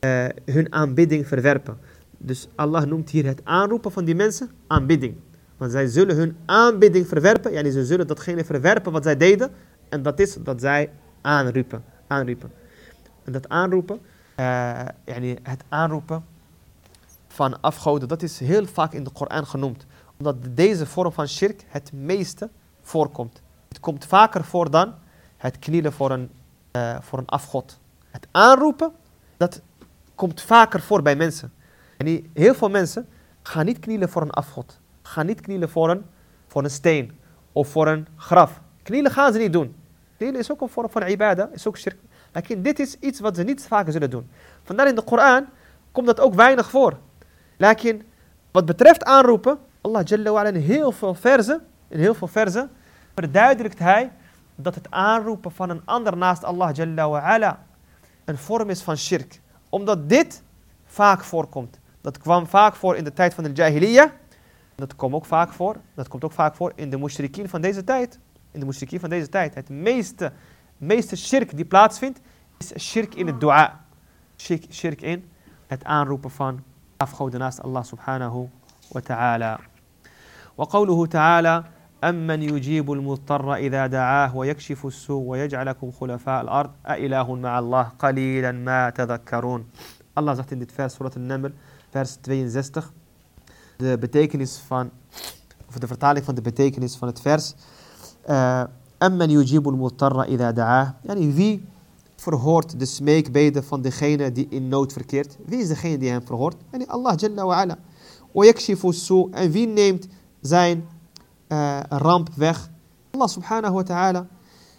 uh, hun aanbidding verwerpen. Dus Allah noemt hier het aanroepen van die mensen aanbidding. Want zij zullen hun aanbidding verwerpen. Yani ze zullen datgene verwerpen wat zij deden. En dat is dat zij aanroepen. aanroepen. En dat aanroepen, uh, yani het aanroepen van afgoden, dat is heel vaak in de Koran genoemd omdat deze vorm van shirk het meeste voorkomt. Het komt vaker voor dan het knielen voor een, uh, voor een afgod. Het aanroepen, dat komt vaker voor bij mensen. En heel veel mensen gaan niet knielen voor een afgod. Gaan niet knielen voor een, voor een steen of voor een graf. Knielen gaan ze niet doen. Knielen is ook een vorm van ibadah, is ook shirk. Dit is iets wat ze niet vaker zullen doen. Vandaar in de Koran komt dat ook weinig voor. Wat betreft aanroepen, Allah Jalla in heel veel verzen, in heel veel verzen, verduidelijkt hij dat het aanroepen van een ander naast Allah Jalla wa ala een vorm is van shirk. Omdat dit vaak voorkomt. Dat kwam vaak voor in de tijd van de Jahiliyyah. Dat komt ook vaak voor. Dat komt ook vaak voor in de mushrikien van deze tijd. In de mushrikien van deze tijd. Het meeste, meeste shirk die plaatsvindt, is shirk in het dua. Shirk, shirk in het aanroepen van afgoden naast Allah subhanahu wa ta'ala. وقوله تعالى أمن يجيب المضطر إذا دعاه ويكشف السوء ويجعلكم خلفاء الأرض أإله مع الله قليلا ما تذكرون Allah zegt in dit vers, Surat al-Naml, vers 62, de betekenis van, of de vertaling van de betekenis van het vers. Amman yujibul mutarra idha da'a. Yani wie verhoort de smeekbeden van degene die in nood verkeert? Wie is degene die hem verhoort? Yani Allah Jalla wa ala. En wie neemt zijn uh, ramp weg. Allah subhanahu wa ta'ala.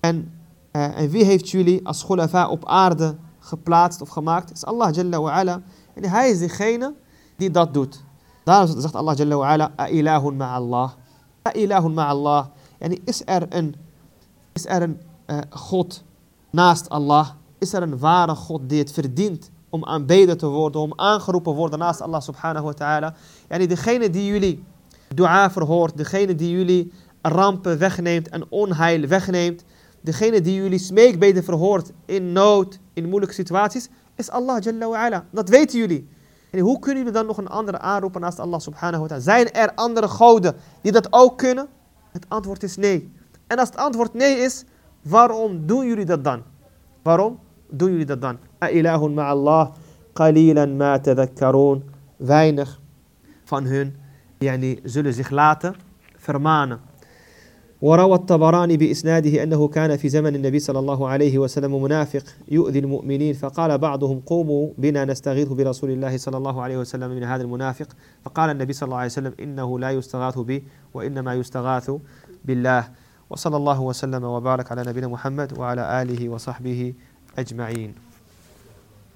En, uh, en wie heeft jullie als khulafa op aarde geplaatst of gemaakt? Is Allah jalla wa ala. En hij is degene die dat doet. Daarom zegt Allah jalla wa ala. A'ilahun ma'allah. A'ilahun ma'allah. Yani is er een, is er een uh, God naast Allah? Is er een ware God die het verdient om aanbeden te worden, om aangeroepen te worden naast Allah subhanahu wa ta'ala? Yani degene die jullie dua verhoort, degene die jullie rampen wegneemt en onheil wegneemt, degene die jullie smeekbeden verhoort in nood, in moeilijke situaties, is Allah Jalla. Dat weten jullie. En hoe kunnen jullie dan nog een andere aanroepen naast Allah subhanahu wa ta'ala? Zijn er andere goden die dat ook kunnen? Het antwoord is nee. En als het antwoord nee is, waarom doen jullie dat dan? Waarom doen jullie dat dan? Ilahun ma'allah, qalilan ma tadhakkarun. Weinig van hun yani, zullen zich laten. وروى الطبراني بإسناده أنه كان في زمن النبي صلى الله عليه وسلم منافق يؤذي المؤمنين فقال بعضهم قوموا بنا نستغيث برسول الله صلى الله عليه وسلم من هذا المنافق. فقال النبي صلى الله عليه وسلم إنه لا يستغاث به وإنما يستغاث بالله. وصلى الله وسلم وبارك على نبينا محمد وعلى آله وصحبه أجمعين.